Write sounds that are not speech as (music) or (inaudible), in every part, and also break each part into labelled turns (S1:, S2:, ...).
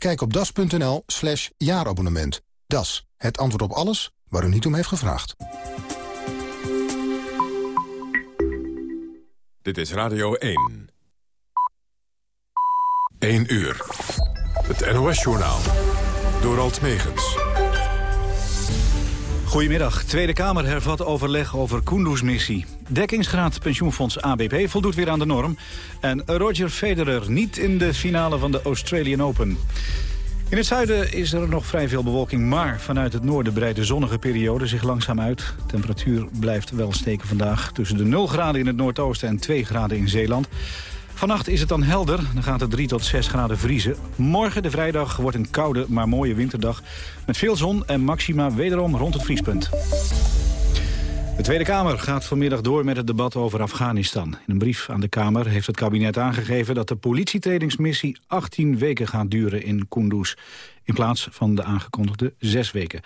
S1: Kijk op das.nl slash jaarabonnement. Das, het antwoord op alles waar u niet om heeft gevraagd.
S2: Dit is Radio 1. 1 uur. Het NOS-journaal. Door Alt Megens.
S3: Goedemiddag. Tweede Kamer hervat overleg over Kunduz-missie. Dekkingsgraad pensioenfonds ABP voldoet weer aan de norm. En Roger Federer niet in de finale van de Australian Open. In het zuiden is er nog vrij veel bewolking, maar vanuit het noorden breidt de zonnige periode zich langzaam uit. Temperatuur blijft wel steken vandaag tussen de 0 graden in het noordoosten en 2 graden in Zeeland. Vannacht is het dan helder, dan gaat het 3 tot 6 graden vriezen. Morgen, de vrijdag, wordt een koude maar mooie winterdag... met veel zon en maxima wederom rond het vriespunt. De Tweede Kamer gaat vanmiddag door met het debat over Afghanistan. In een brief aan de Kamer heeft het kabinet aangegeven... dat de politietrainingsmissie 18 weken gaat duren in Kunduz... in plaats van de aangekondigde 6 weken.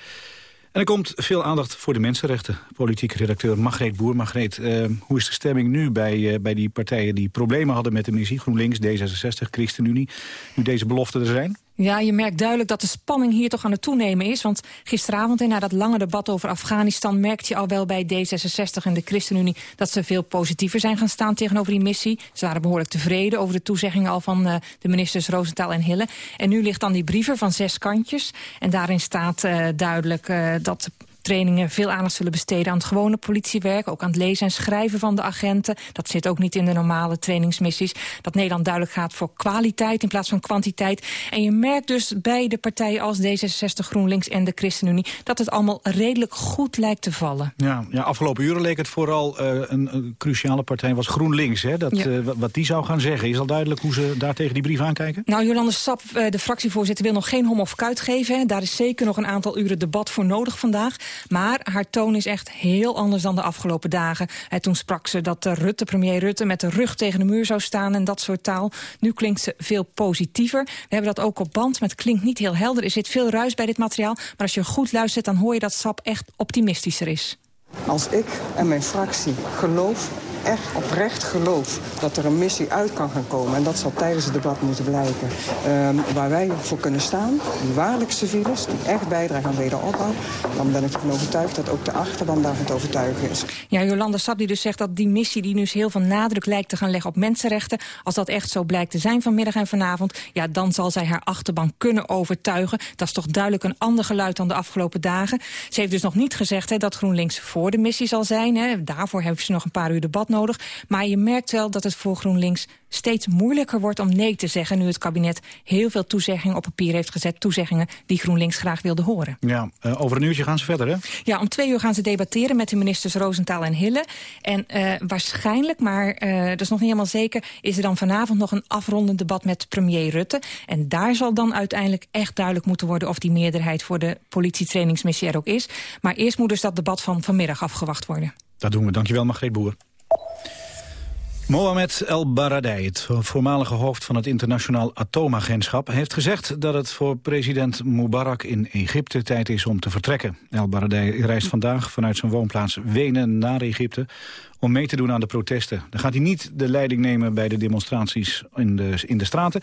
S3: En er komt veel aandacht voor de mensenrechten. Politiek redacteur Margreet Boer. Margreet, eh, hoe is de stemming nu bij, eh, bij die partijen die problemen hadden met de missie? GroenLinks, D66, ChristenUnie, nu deze beloften er zijn?
S4: Ja, je merkt duidelijk dat de spanning hier toch aan het toenemen is. Want gisteravond en na dat lange debat over Afghanistan... merkte je al wel bij D66 en de ChristenUnie... dat ze veel positiever zijn gaan staan tegenover die missie. Ze waren behoorlijk tevreden over de toezeggingen al van uh, de ministers Roosentaal en Hille. En nu ligt dan die brieven van zes kantjes. En daarin staat uh, duidelijk uh, dat trainingen veel aandacht zullen besteden aan het gewone politiewerk. Ook aan het lezen en schrijven van de agenten. Dat zit ook niet in de normale trainingsmissies. Dat Nederland duidelijk gaat voor kwaliteit in plaats van kwantiteit. En je merkt dus bij de partijen als D66, GroenLinks en de ChristenUnie... dat het allemaal redelijk goed lijkt te vallen.
S3: Ja, ja afgelopen uren leek het vooral uh, een, een, cruciale partij was GroenLinks. Hè? Dat, ja. uh, wat die zou gaan zeggen. Is al duidelijk hoe ze daar tegen die brief aankijken?
S4: Nou, Jolande Sap, uh, de fractievoorzitter, wil nog geen hom of kuit geven. Hè. Daar is zeker nog een aantal uren debat voor nodig vandaag. Maar haar toon is echt heel anders dan de afgelopen dagen. En toen sprak ze dat Rutte, premier Rutte met de rug tegen de muur zou staan en dat soort taal. Nu klinkt ze veel positiever. We hebben dat ook op band, maar het klinkt niet heel helder. Er zit veel ruis bij dit materiaal. Maar als je goed luistert, dan hoor je dat SAP echt optimistischer is.
S5: Als ik en mijn fractie geloof echt oprecht geloof dat er een missie uit kan gaan komen... en dat zal tijdens het debat moeten blijken... Um, waar wij voor kunnen staan, die waarlijk civielen... die echt bijdragen aan wederopbouw... dan ben ik ervan overtuigd dat ook de achterban daarvan te overtuigen is.
S4: Ja, Jolanda Sap die dus zegt dat die missie die nu heel veel nadruk lijkt te gaan leggen op mensenrechten... als dat echt zo blijkt te zijn vanmiddag en vanavond... ja, dan zal zij haar achterban kunnen overtuigen. Dat is toch duidelijk een ander geluid dan de afgelopen dagen. Ze heeft dus nog niet gezegd dat GroenLinks voor de missie zal zijn. Hè. Daarvoor heeft ze nog een paar uur debat nodig. Maar je merkt wel dat het voor GroenLinks steeds moeilijker wordt om nee te zeggen... nu het kabinet heel veel toezeggingen op papier heeft gezet. Toezeggingen die GroenLinks graag wilde horen.
S3: Ja, uh, over een uurtje gaan ze verder, hè?
S4: Ja, om twee uur gaan ze debatteren met de ministers Roosentaal en Hille. En uh, waarschijnlijk, maar uh, dat is nog niet helemaal zeker... is er dan vanavond nog een afrondend debat met premier Rutte. En daar zal dan uiteindelijk echt duidelijk moeten worden... of die meerderheid voor de politietrainingsmissie er ook is. Maar eerst moet dus dat debat van vanmiddag afgewacht worden.
S3: Dat doen we. Dankjewel, Margreet Boer. Mohamed El Baradei, het voormalige hoofd van het internationaal atoomagentschap... heeft gezegd dat het voor president Mubarak in Egypte tijd is om te vertrekken. El Baradei reist vandaag vanuit zijn woonplaats Wenen naar Egypte... om mee te doen aan de protesten. Dan gaat hij niet de leiding nemen bij de demonstraties in de, in de straten...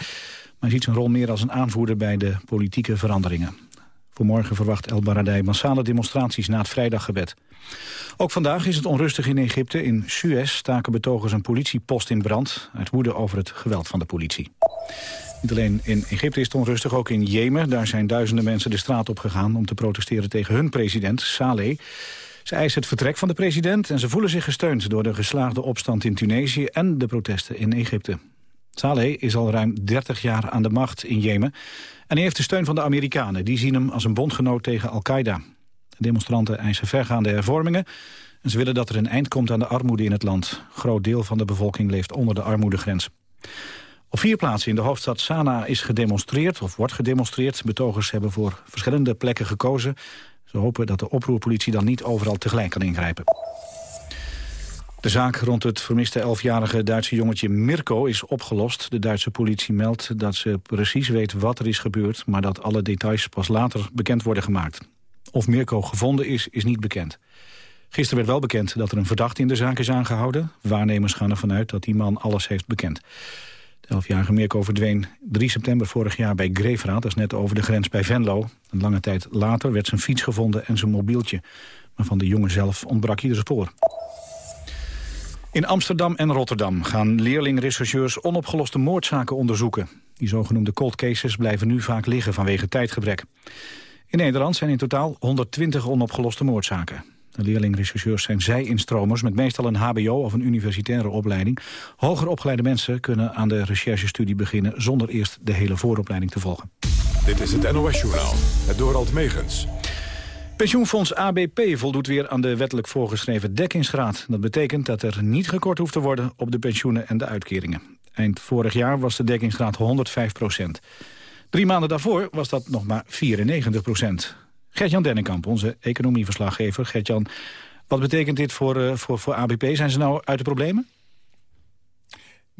S3: maar ziet zijn rol meer als een aanvoerder bij de politieke veranderingen. Voor morgen verwacht El Baradei massale demonstraties na het vrijdaggebed. Ook vandaag is het onrustig in Egypte. In Suez staken betogers een politiepost in brand... uit woede over het geweld van de politie. Niet alleen in Egypte is het onrustig, ook in Jemen. Daar zijn duizenden mensen de straat op gegaan... om te protesteren tegen hun president, Saleh. Ze eisen het vertrek van de president... en ze voelen zich gesteund door de geslaagde opstand in Tunesië... en de protesten in Egypte. Saleh is al ruim 30 jaar aan de macht in Jemen... en hij heeft de steun van de Amerikanen. Die zien hem als een bondgenoot tegen Al-Qaeda. De demonstranten eisen vergaande hervormingen... en ze willen dat er een eind komt aan de armoede in het land. Een groot deel van de bevolking leeft onder de armoedegrens. Op vier plaatsen in de hoofdstad Sanaa is gedemonstreerd, of wordt gedemonstreerd. Betogers hebben voor verschillende plekken gekozen. Ze hopen dat de oproerpolitie dan niet overal tegelijk kan ingrijpen. De zaak rond het vermiste elfjarige Duitse jongetje Mirko is opgelost. De Duitse politie meldt dat ze precies weet wat er is gebeurd... maar dat alle details pas later bekend worden gemaakt. Of Mirko gevonden is, is niet bekend. Gisteren werd wel bekend dat er een verdachte in de zaak is aangehouden. Waarnemers gaan ervan uit dat die man alles heeft bekend. De elfjarige Mirko verdween 3 september vorig jaar bij Greefraad. Dat is net over de grens bij Venlo. Een lange tijd later werd zijn fiets gevonden en zijn mobieltje. Maar van de jongen zelf ontbrak ieder spoor. In Amsterdam en Rotterdam gaan leerling-rechercheurs onopgeloste moordzaken onderzoeken. Die zogenoemde cold cases blijven nu vaak liggen vanwege tijdgebrek. In Nederland zijn in totaal 120 onopgeloste moordzaken. De leerling-rechercheurs zijn zij-instromers met meestal een hbo of een universitaire opleiding. Hoger opgeleide mensen kunnen aan de recherchestudie beginnen zonder eerst de hele vooropleiding te volgen.
S2: Dit is het NOS-journaal, het Dorald Megens.
S3: Pensioenfonds ABP voldoet weer aan de wettelijk voorgeschreven dekkingsgraad. Dat betekent dat er niet gekort hoeft te worden op de pensioenen en de uitkeringen. Eind vorig jaar was de dekkingsgraad 105 procent. Drie maanden daarvoor was dat nog maar 94 procent. Gert-Jan Dennekamp, onze economieverslaggever. Gert-Jan, wat betekent dit voor, uh, voor, voor ABP? Zijn ze nou uit de problemen?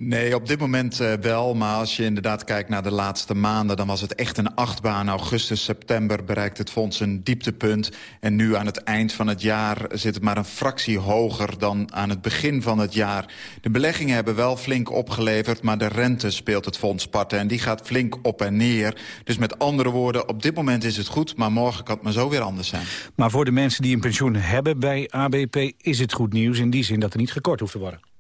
S6: Nee, op dit moment uh, wel. Maar als je inderdaad kijkt naar de laatste maanden... dan was het echt een achtbaan. Augustus, september bereikt het fonds een dieptepunt. En nu aan het eind van het jaar zit het maar een fractie hoger... dan aan het begin van het jaar. De beleggingen hebben wel flink opgeleverd... maar de rente speelt het fonds parten. En die gaat flink op en neer. Dus met andere woorden, op dit moment is het goed... maar morgen kan het maar zo weer anders zijn.
S3: Maar voor de mensen die een pensioen hebben bij ABP... is het goed nieuws in die zin dat er niet gekort hoeft te worden.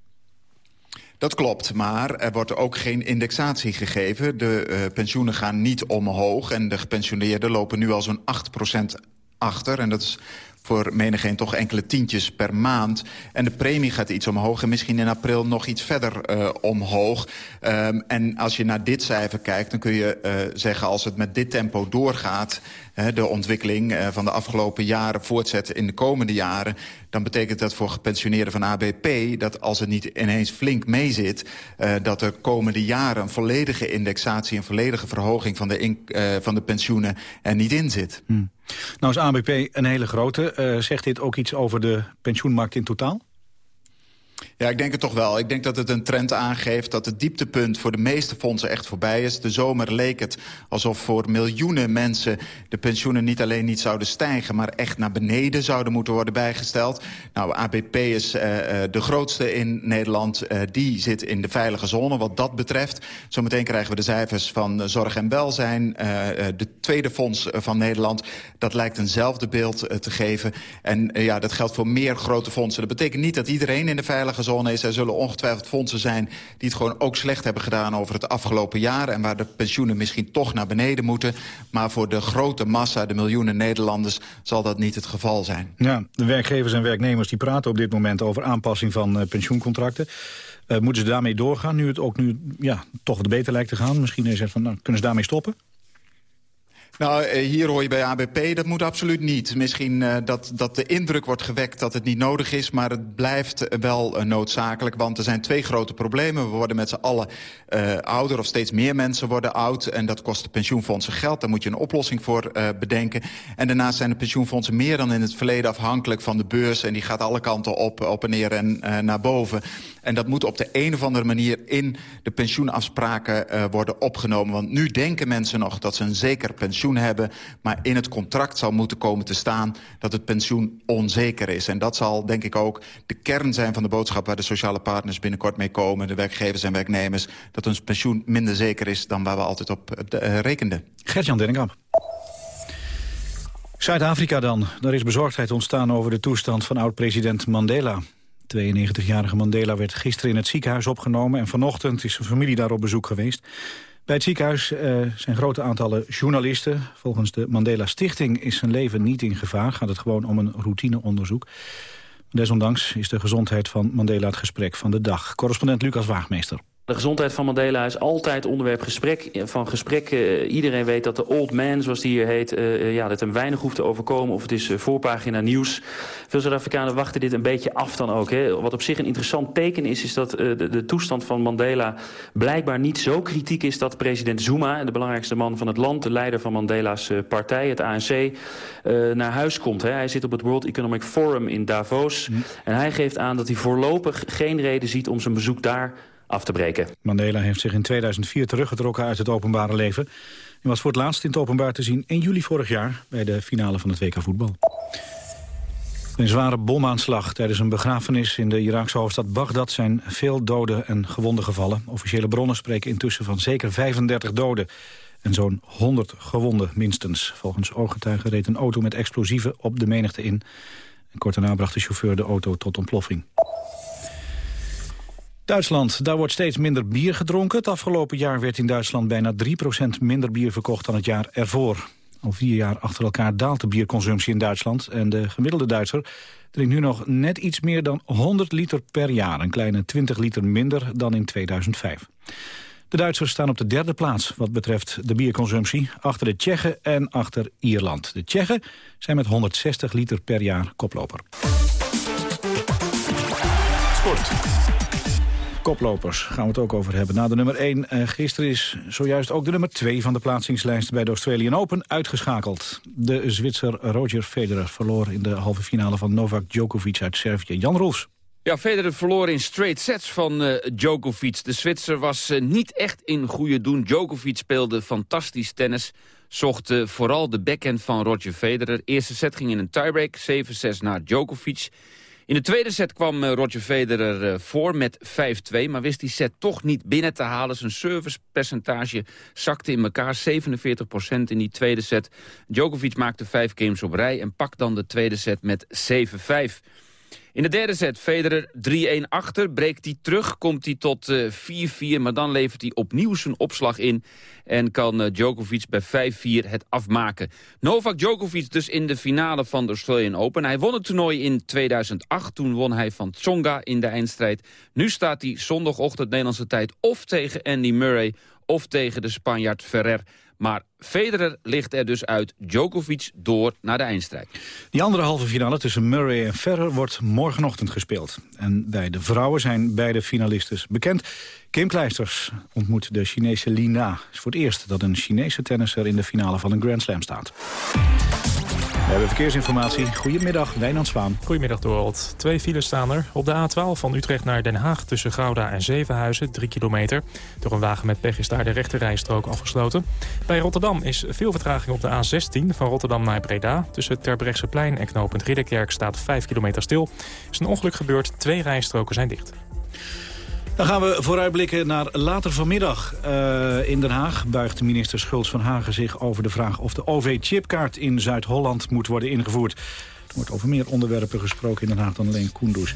S6: Dat klopt, maar er wordt ook geen indexatie gegeven. De uh, pensioenen gaan niet omhoog en de gepensioneerden lopen nu al zo'n 8% achter. En dat is voor menigeen toch enkele tientjes per maand. En de premie gaat iets omhoog en misschien in april nog iets verder uh, omhoog. Um, en als je naar dit cijfer kijkt, dan kun je uh, zeggen... als het met dit tempo doorgaat, de ontwikkeling van de afgelopen jaren voortzetten in de komende jaren... dan betekent dat voor gepensioneerden van ABP... dat als het niet ineens flink meezit... Uh, dat er komende jaren een volledige indexatie... een volledige verhoging van de, uh, van de pensioenen er niet in zit.
S3: Hmm. Nou is ABP een hele grote. Uh, zegt dit ook iets over de pensioenmarkt in totaal?
S6: Ja, ik denk het toch wel. Ik denk dat het een trend aangeeft dat het dieptepunt voor de meeste fondsen echt voorbij is. De zomer leek het alsof voor miljoenen mensen de pensioenen niet alleen niet zouden stijgen, maar echt naar beneden zouden moeten worden bijgesteld. Nou, ABP is uh, de grootste in Nederland. Uh, die zit in de veilige zone wat dat betreft. Zometeen krijgen we de cijfers van Zorg en Welzijn. De tweede fonds van Nederland. Dat lijkt eenzelfde beeld te geven. En ja, dat geldt voor meer grote fondsen. Dat betekent niet dat iedereen in de veilige zone is. Er zullen ongetwijfeld fondsen zijn die het gewoon ook slecht hebben gedaan over het afgelopen jaar. En waar de pensioenen misschien toch naar beneden moeten. Maar voor de grote massa, de miljoenen Nederlanders, zal dat niet het geval zijn.
S3: Ja, de werkgevers en werknemers die praten op dit moment over aanpassing van uh, pensioencontracten. Uh, moeten ze daarmee doorgaan, nu het ook nu ja, toch wat beter lijkt te gaan? Misschien is het van, nou, kunnen ze daarmee stoppen?
S6: Nou, hier hoor je bij ABP, dat moet absoluut niet. Misschien uh, dat, dat de indruk wordt gewekt dat het niet nodig is... maar het blijft wel uh, noodzakelijk, want er zijn twee grote problemen. We worden met z'n allen ouder, of steeds meer mensen worden oud... en dat kost de pensioenfondsen geld, daar moet je een oplossing voor bedenken. En daarnaast zijn de pensioenfondsen meer dan in het verleden afhankelijk van de beurs... en die gaat alle kanten op, op en neer en naar boven. En dat moet op de een of andere manier in de pensioenafspraken worden opgenomen. Want nu denken mensen nog dat ze een zeker pensioen hebben. Maar in het contract zal moeten komen te staan dat het pensioen onzeker is. En dat zal denk ik ook de kern zijn van de boodschap... waar de sociale partners binnenkort mee komen, de werkgevers en werknemers... dat ons pensioen minder zeker is dan waar we altijd op uh, rekenden.
S3: Gert-Jan. Zuid-Afrika dan. Daar is bezorgdheid ontstaan over de toestand van oud-president Mandela. 92-jarige Mandela werd gisteren in het ziekenhuis opgenomen... en vanochtend is zijn familie daar op bezoek geweest. Bij het ziekenhuis uh, zijn grote aantallen journalisten. Volgens de Mandela Stichting is zijn leven niet in gevaar. Gaat het gewoon om een routineonderzoek. Desondanks is de gezondheid van Mandela het gesprek van de dag. Correspondent Lucas Waagmeester.
S7: De gezondheid van Mandela is altijd onderwerp gesprek, van gesprek. Uh, iedereen weet dat de old man, zoals die hier heet... Uh, ja, dat hem weinig hoeft te overkomen of het is voorpagina nieuws. Veel Zuid-Afrikanen wachten dit een beetje af dan ook. Hè. Wat op zich een interessant teken is... is dat de, de, toestand van Mandela blijkbaar niet zo kritiek is... dat president Zuma, de belangrijkste man van het land... de leider van Mandela's partij, het ANC, naar huis komt. Hè. Hij zit op het World Economic Forum in Davos. Mm. En hij geeft aan dat hij voorlopig geen reden ziet om zijn bezoek daar af te breken.
S3: Mandela heeft zich in 2004 teruggetrokken uit het openbare leven. Hij was voor het laatst in het openbaar te zien in juli vorig jaar... bij de finale van het WK voetbal. Een zware bomaanslag tijdens een begrafenis in de Iraakse hoofdstad Bagdad zijn veel doden en gewonden gevallen. Officiële bronnen spreken intussen van zeker 35 doden en zo'n 100 gewonden minstens. Volgens ooggetuigen reed een auto met explosieven op de menigte in. En kort daarna bracht de chauffeur de auto tot ontploffing. Duitsland, daar wordt steeds minder bier gedronken. Het afgelopen jaar werd in Duitsland bijna 3% minder bier verkocht dan het jaar ervoor. Al vier jaar achter elkaar daalt de bierconsumptie in Duitsland... en de gemiddelde Duitser drinkt nu nog net iets meer dan 100 liter per jaar. Een kleine 20 liter minder dan in 2005. De Duitsers staan op de derde plaats wat betreft de bierconsumptie... achter de Tsjechen en achter Ierland. De Tsjechen zijn met 160 liter per jaar koploper.
S2: Sport.
S3: Koplopers gaan we het ook over hebben. Na de nummer 1, uh, gisteren is zojuist ook de nummer 2 van de plaatsingslijst bij de Australian Open uitgeschakeld. De Zwitser Roger Federer verloor in de halve finale van Novak Djokovic uit Servië. Jan Roels.
S8: Ja, Federer verloor in straight sets van uh, Djokovic. De Zwitser was uh, niet echt in goede doen. Djokovic speelde fantastisch tennis. Zocht uh, vooral de backhand van Roger Federer. Eerste set ging in een tiebreak, 7-6 naar Djokovic. In de tweede set kwam Roger Federer voor met 5-2... maar wist die set toch niet binnen te halen. Zijn servicepercentage zakte in elkaar, 47% in die tweede set. Djokovic maakte vijf games op rij en pakt dan de tweede set met 7-5. In de derde set, Federer 3-1 achter, breekt hij terug, komt hij tot 4-4... Uh, maar dan levert hij opnieuw zijn opslag in... en kan uh, Djokovic bij 5-4 het afmaken. Novak Djokovic dus in de finale van de Australian Open. Hij won het toernooi in 2008, toen won hij van Tsonga in de eindstrijd. Nu staat hij zondagochtend Nederlandse tijd of tegen Andy Murray... of tegen de Spanjaard Ferrer. Maar Federer ligt er dus uit. Djokovic door naar de eindstrijd.
S3: Die andere halve finale tussen Murray en Ferrer wordt morgenochtend gespeeld. En bij de vrouwen zijn beide finalistes bekend. Kim Kleisters ontmoet de Chinese Lina. Het is voor het eerst dat een Chinese tennisser in de finale van een Grand Slam staat. We hebben verkeersinformatie. Goedemiddag, Wijnand Zwaan.
S9: Goedemiddag, Dorald. Twee files staan er. Op de A12 van Utrecht naar Den Haag tussen Gouda en Zevenhuizen, 3 kilometer. Door een wagen met pech is daar de rechte rijstrook afgesloten. Bij Rotterdam is veel vertraging op de A16 van Rotterdam naar Breda. Tussen Terbrechtseplein en knooppunt Ridderkerk staat 5 kilometer stil. Is een ongeluk gebeurd, twee rijstroken zijn dicht.
S3: Dan gaan we vooruitblikken naar later vanmiddag. Uh, in Den Haag buigt minister Schultz van Hagen zich over de vraag... of de OV-chipkaart in Zuid-Holland moet worden ingevoerd. Er wordt over meer onderwerpen gesproken in Den Haag dan alleen Koendoes.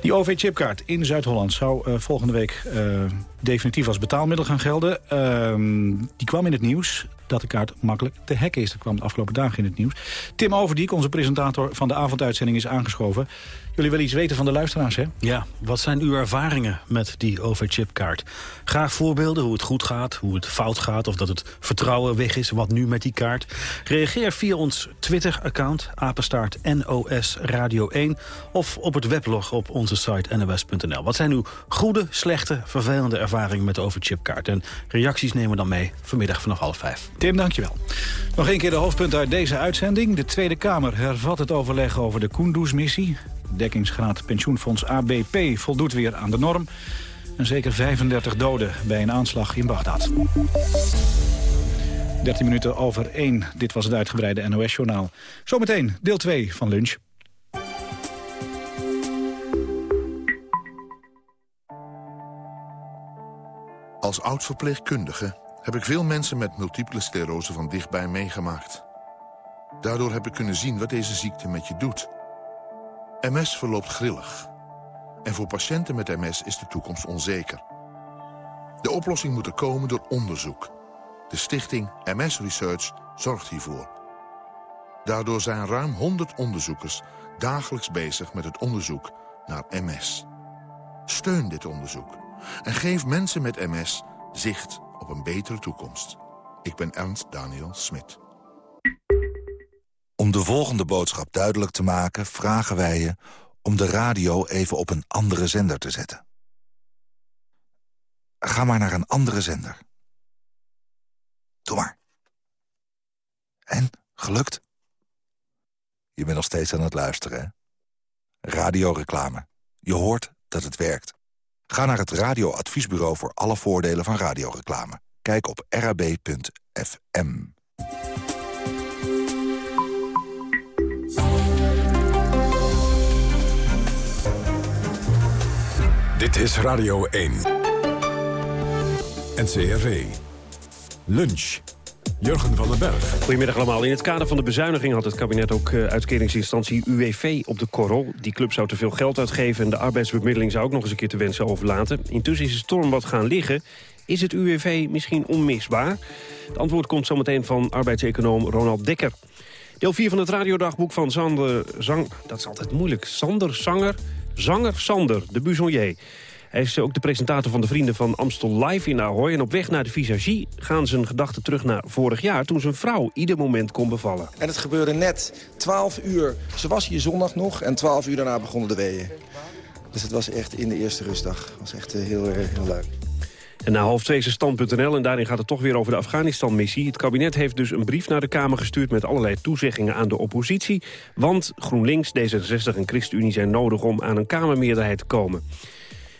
S3: Die OV-chipkaart in Zuid-Holland zou uh, volgende week uh, definitief als betaalmiddel gaan gelden. Uh, die kwam in het nieuws dat de kaart makkelijk te hacken is. Dat kwam de afgelopen dagen in het nieuws. Tim Overdiek, onze presentator van de avonduitzending, is aangeschoven. Jullie willen iets weten van de luisteraars, hè?
S10: Ja, wat zijn uw ervaringen met die overchipkaart? Graag voorbeelden hoe het goed gaat, hoe het fout gaat... of dat het vertrouwen weg is, wat nu met die kaart. Reageer via ons Twitter-account, apenstaart NOS Radio 1... of op het weblog op onze site nos.nl. Wat zijn uw goede, slechte, vervelende ervaringen met de overchipkaart? En reacties nemen we dan mee vanmiddag vanaf half vijf.
S3: Tim, dankjewel. Nog een keer de hoofdpunt uit deze uitzending. De Tweede Kamer hervat het overleg over de Kunduz-missie dekkingsgraad pensioenfonds ABP voldoet weer aan de norm. En zeker 35 doden bij een aanslag in Bagdad. 13 minuten over 1. Dit was het uitgebreide NOS-journaal. Zometeen deel 2 van lunch.
S11: Als oud-verpleegkundige heb ik veel mensen met multiple sclerose van dichtbij meegemaakt. Daardoor heb ik kunnen zien wat deze ziekte met je doet... MS verloopt grillig. En voor patiënten met MS is de toekomst onzeker. De oplossing moet er komen door onderzoek. De stichting MS Research zorgt hiervoor. Daardoor zijn ruim 100 onderzoekers dagelijks bezig met het onderzoek naar MS. Steun dit onderzoek en geef mensen met MS zicht op een betere toekomst. Ik ben Ernst Daniel Smit.
S12: Om de volgende boodschap duidelijk te maken... vragen wij je om de radio even op een andere zender te zetten. Ga maar naar een andere zender. Doe maar. En, gelukt? Je bent nog steeds aan het luisteren, hè? Radioreclame. Je hoort dat het werkt. Ga naar het radioadviesbureau voor alle voordelen van radioreclame. Kijk op rab.fm.
S2: Dit is Radio 1. NCRV. Lunch. Jurgen van den Berg.
S13: Goedemiddag allemaal. In het kader van de bezuiniging had het kabinet ook uh, uitkeringsinstantie UWV op de korrel. Die club zou te veel geld uitgeven en de arbeidsbemiddeling zou ook nog eens een keer te wensen overlaten. Intussen is de storm wat gaan liggen. Is het UWV misschien onmisbaar? Het antwoord komt zometeen van arbeidseconoom Ronald Dekker. Deel 4 van het radiodagboek van Sander Zang... Dat is altijd moeilijk. Sander Zanger. Zanger Sander, de Buzonier. Hij is ook de presentator van de Vrienden van Amstel Live in Ahoy. En op weg naar de visagie gaan zijn gedachten terug naar vorig jaar... toen zijn vrouw ieder moment kon bevallen.
S14: En het gebeurde net 12 uur. Ze was hier zondag nog en 12 uur daarna begonnen de weeën. Dus het was echt in de eerste rustdag. Het was echt eh, heel, heel leuk.
S13: En na half twee is stand.nl en daarin gaat het toch weer over de Afghanistan-missie. Het kabinet heeft dus een brief naar de Kamer gestuurd met allerlei toezeggingen aan de oppositie. Want GroenLinks, D66 en ChristenUnie zijn nodig om aan een Kamermeerderheid te komen.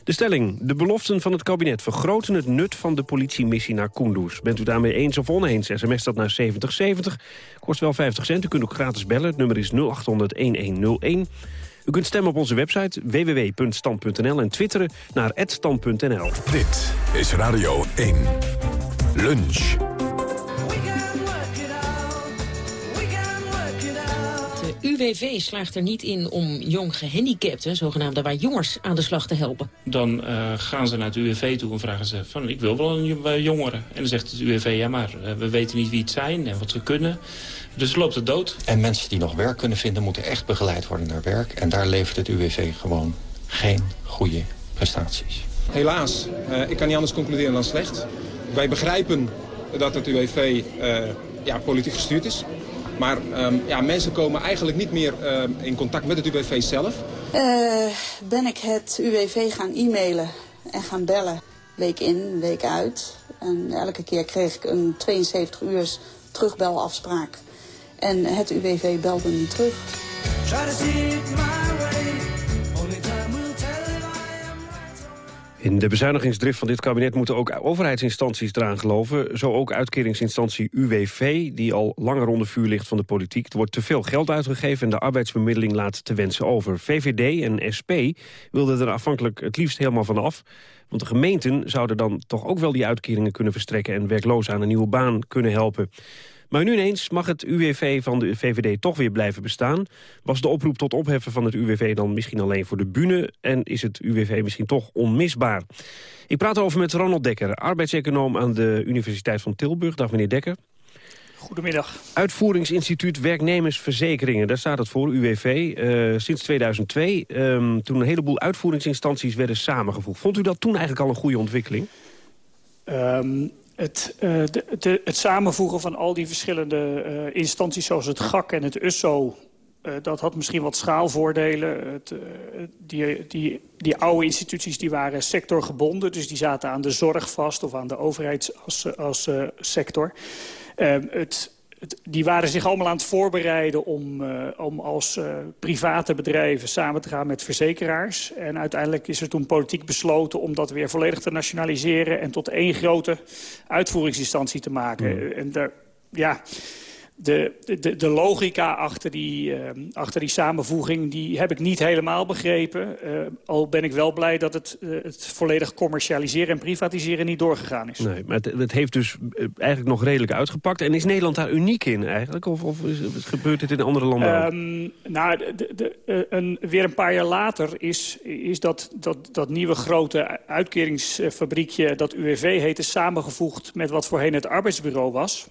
S13: De stelling. De beloften van het kabinet vergroten het nut van de politiemissie naar Kunduz. Bent u daarmee eens of oneens? SMS dat naar 7070. Kost wel 50 cent. U kunt ook gratis bellen. Het nummer is 0800-1101. U kunt stemmen op onze website www.stand.nl en twitteren naar @stand.nl.
S2: Dit is Radio 1. Lunch.
S15: UWV slaagt er niet in om jong gehandicapten, zogenaamde waar jongers, aan de slag te helpen.
S16: Dan uh, gaan ze naar het UWV toe en vragen ze van ik wil wel een jongere. En dan zegt het UWV ja maar uh, we weten niet wie het zijn en wat ze kunnen. Dus loopt het dood.
S17: En mensen die nog werk kunnen vinden moeten echt begeleid worden naar werk. En daar levert het UWV gewoon geen goede prestaties.
S18: Helaas, uh, ik kan niet anders concluderen dan slecht. Wij begrijpen dat het UWV ja, politiek gestuurd is. Maar um, ja, mensen komen eigenlijk niet meer uh, in contact met het UWV zelf.
S19: Uh, ben ik het UWV gaan e-mailen en gaan bellen. Week in, week uit. En elke keer kreeg ik een 72 uur terugbelafspraak. En het UWV belde niet terug.
S13: In de bezuinigingsdrift van dit kabinet moeten ook overheidsinstanties eraan geloven. Zo ook uitkeringsinstantie UWV, die al langer onder vuur ligt van de politiek. Er wordt te veel geld uitgegeven en de arbeidsbemiddeling laat te wensen over. VVD en SP wilden er afhankelijk het liefst helemaal van af. Want de gemeenten zouden dan toch ook wel die uitkeringen kunnen verstrekken... en werklozen aan een nieuwe baan kunnen helpen. Maar nu ineens mag het UWV van de VVD toch weer blijven bestaan. Was de oproep tot opheffen van het UWV dan misschien alleen voor de bühne... en is het UWV misschien toch onmisbaar? Ik praat over met Ronald Dekker, arbeidseconoom aan de Universiteit van Tilburg. Dag meneer Dekker.
S20: Goedemiddag.
S13: Uitvoeringsinstituut Werknemersverzekeringen, daar staat het voor, UWV, uh, eh, sinds 2002. Um, toen een heleboel uitvoeringsinstanties werden samengevoegd. Vond u dat toen eigenlijk al een goede ontwikkeling?
S20: Um, het, uh, de, het samenvoegen van al die verschillende uh, instanties zoals het GAK en het USSO... Uh, dat had misschien wat schaalvoordelen. Het, die, die, die oude instituties die waren sectorgebonden, dus die zaten aan de zorg vast... of aan de overheid als, sector. het, die waren zich allemaal aan het voorbereiden om, uh, om als uh, private bedrijven samen te gaan met verzekeraars. En uiteindelijk is er toen politiek besloten om dat weer volledig te nationaliseren... en tot één grote uitvoeringsinstantie te maken. Mm. En daar, ja, de, de, de logica achter die, uh, achter die samenvoeging die heb ik niet helemaal begrepen. Uh, al ben ik wel blij dat het, uh, het volledig commercialiseren en privatiseren niet doorgegaan is.
S13: Nee, maar het, het, heeft dus eigenlijk nog redelijk uitgepakt. En is Nederland daar uniek in eigenlijk? Of, of is, gebeurt dit in andere landen
S20: um, Nou, de, de, een, weer een paar jaar later is, is dat, dat, dat nieuwe grote uitkeringsfabriekje... dat UWV heette samengevoegd met wat voorheen het arbeidsbureau was...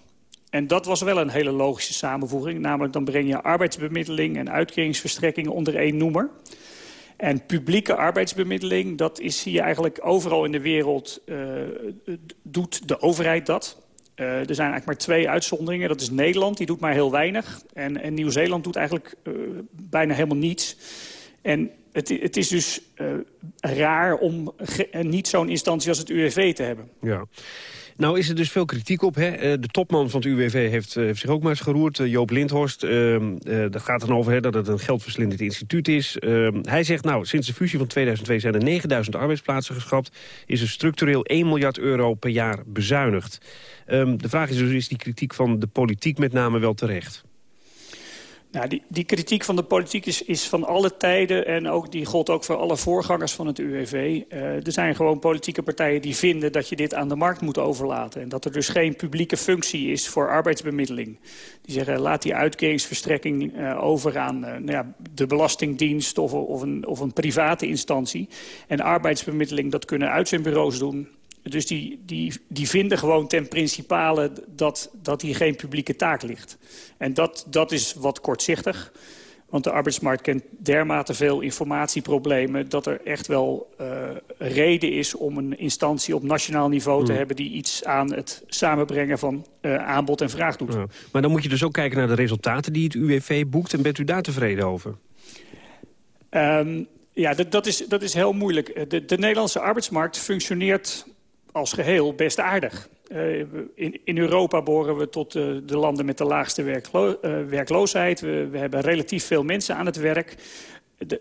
S20: En dat was wel een hele logische samenvoeging. Namelijk dan breng je arbeidsbemiddeling en uitkeringsverstrekking onder één noemer. En publieke arbeidsbemiddeling, dat is hier eigenlijk overal in de wereld, uh, doet de overheid dat. Uh, er zijn eigenlijk maar twee uitzonderingen. Dat is Nederland, die doet maar heel weinig. En, en Nieuw-Zeeland doet eigenlijk uh, bijna helemaal niets. En het, het is dus raar om niet zo'n instantie als het UWV te hebben.
S13: Ja. Nou is er dus veel kritiek op. Hè? Eh, de topman van het UWV heeft, eh, heeft zich ook maar eens geroerd, eh, Joop Lindhorst. Uh, dat gaat dan over hè, dat het een geldverslindend instituut is. Ehm, hij zegt, nou, sinds de fusie van 2002 zijn er 9000 arbeidsplaatsen geschrapt. Is er structureel 1 miljard euro per jaar bezuinigd. Ehm, de vraag is dus, is die kritiek van de politiek met name wel terecht?
S20: Nou, die, die kritiek van de politiek is, is van alle tijden... en ook, die gold ook voor alle voorgangers van het UWV. Uh, er zijn gewoon politieke partijen die vinden dat je dit aan de markt moet overlaten. En dat er dus geen publieke functie is voor arbeidsbemiddeling. Die zeggen, laat die uitkeringsverstrekking uh, over aan uh, nou ja, de Belastingdienst... Of, of, een, of een private instantie. En arbeidsbemiddeling, dat kunnen uitzendbureaus doen... Dus die, die, die vinden gewoon ten principale dat, dat hier geen publieke taak ligt. En dat, dat is wat kortzichtig. Want de arbeidsmarkt kent dermate veel informatieproblemen... dat er echt wel uh, reden is om een instantie op nationaal niveau te mm. hebben... die iets aan het samenbrengen van uh, aanbod en vraag doet. Ja.
S13: Maar dan moet je dus ook kijken naar de resultaten die het UWV boekt... en bent u daar tevreden over?
S20: Um, ja, dat, dat, is, dat is heel moeilijk. De, de Nederlandse arbeidsmarkt functioneert als geheel best aardig. Uh, in, in, Europa behoren we tot uh, de landen met de laagste uh, werkloosheid. We, we, hebben relatief veel mensen aan het werk.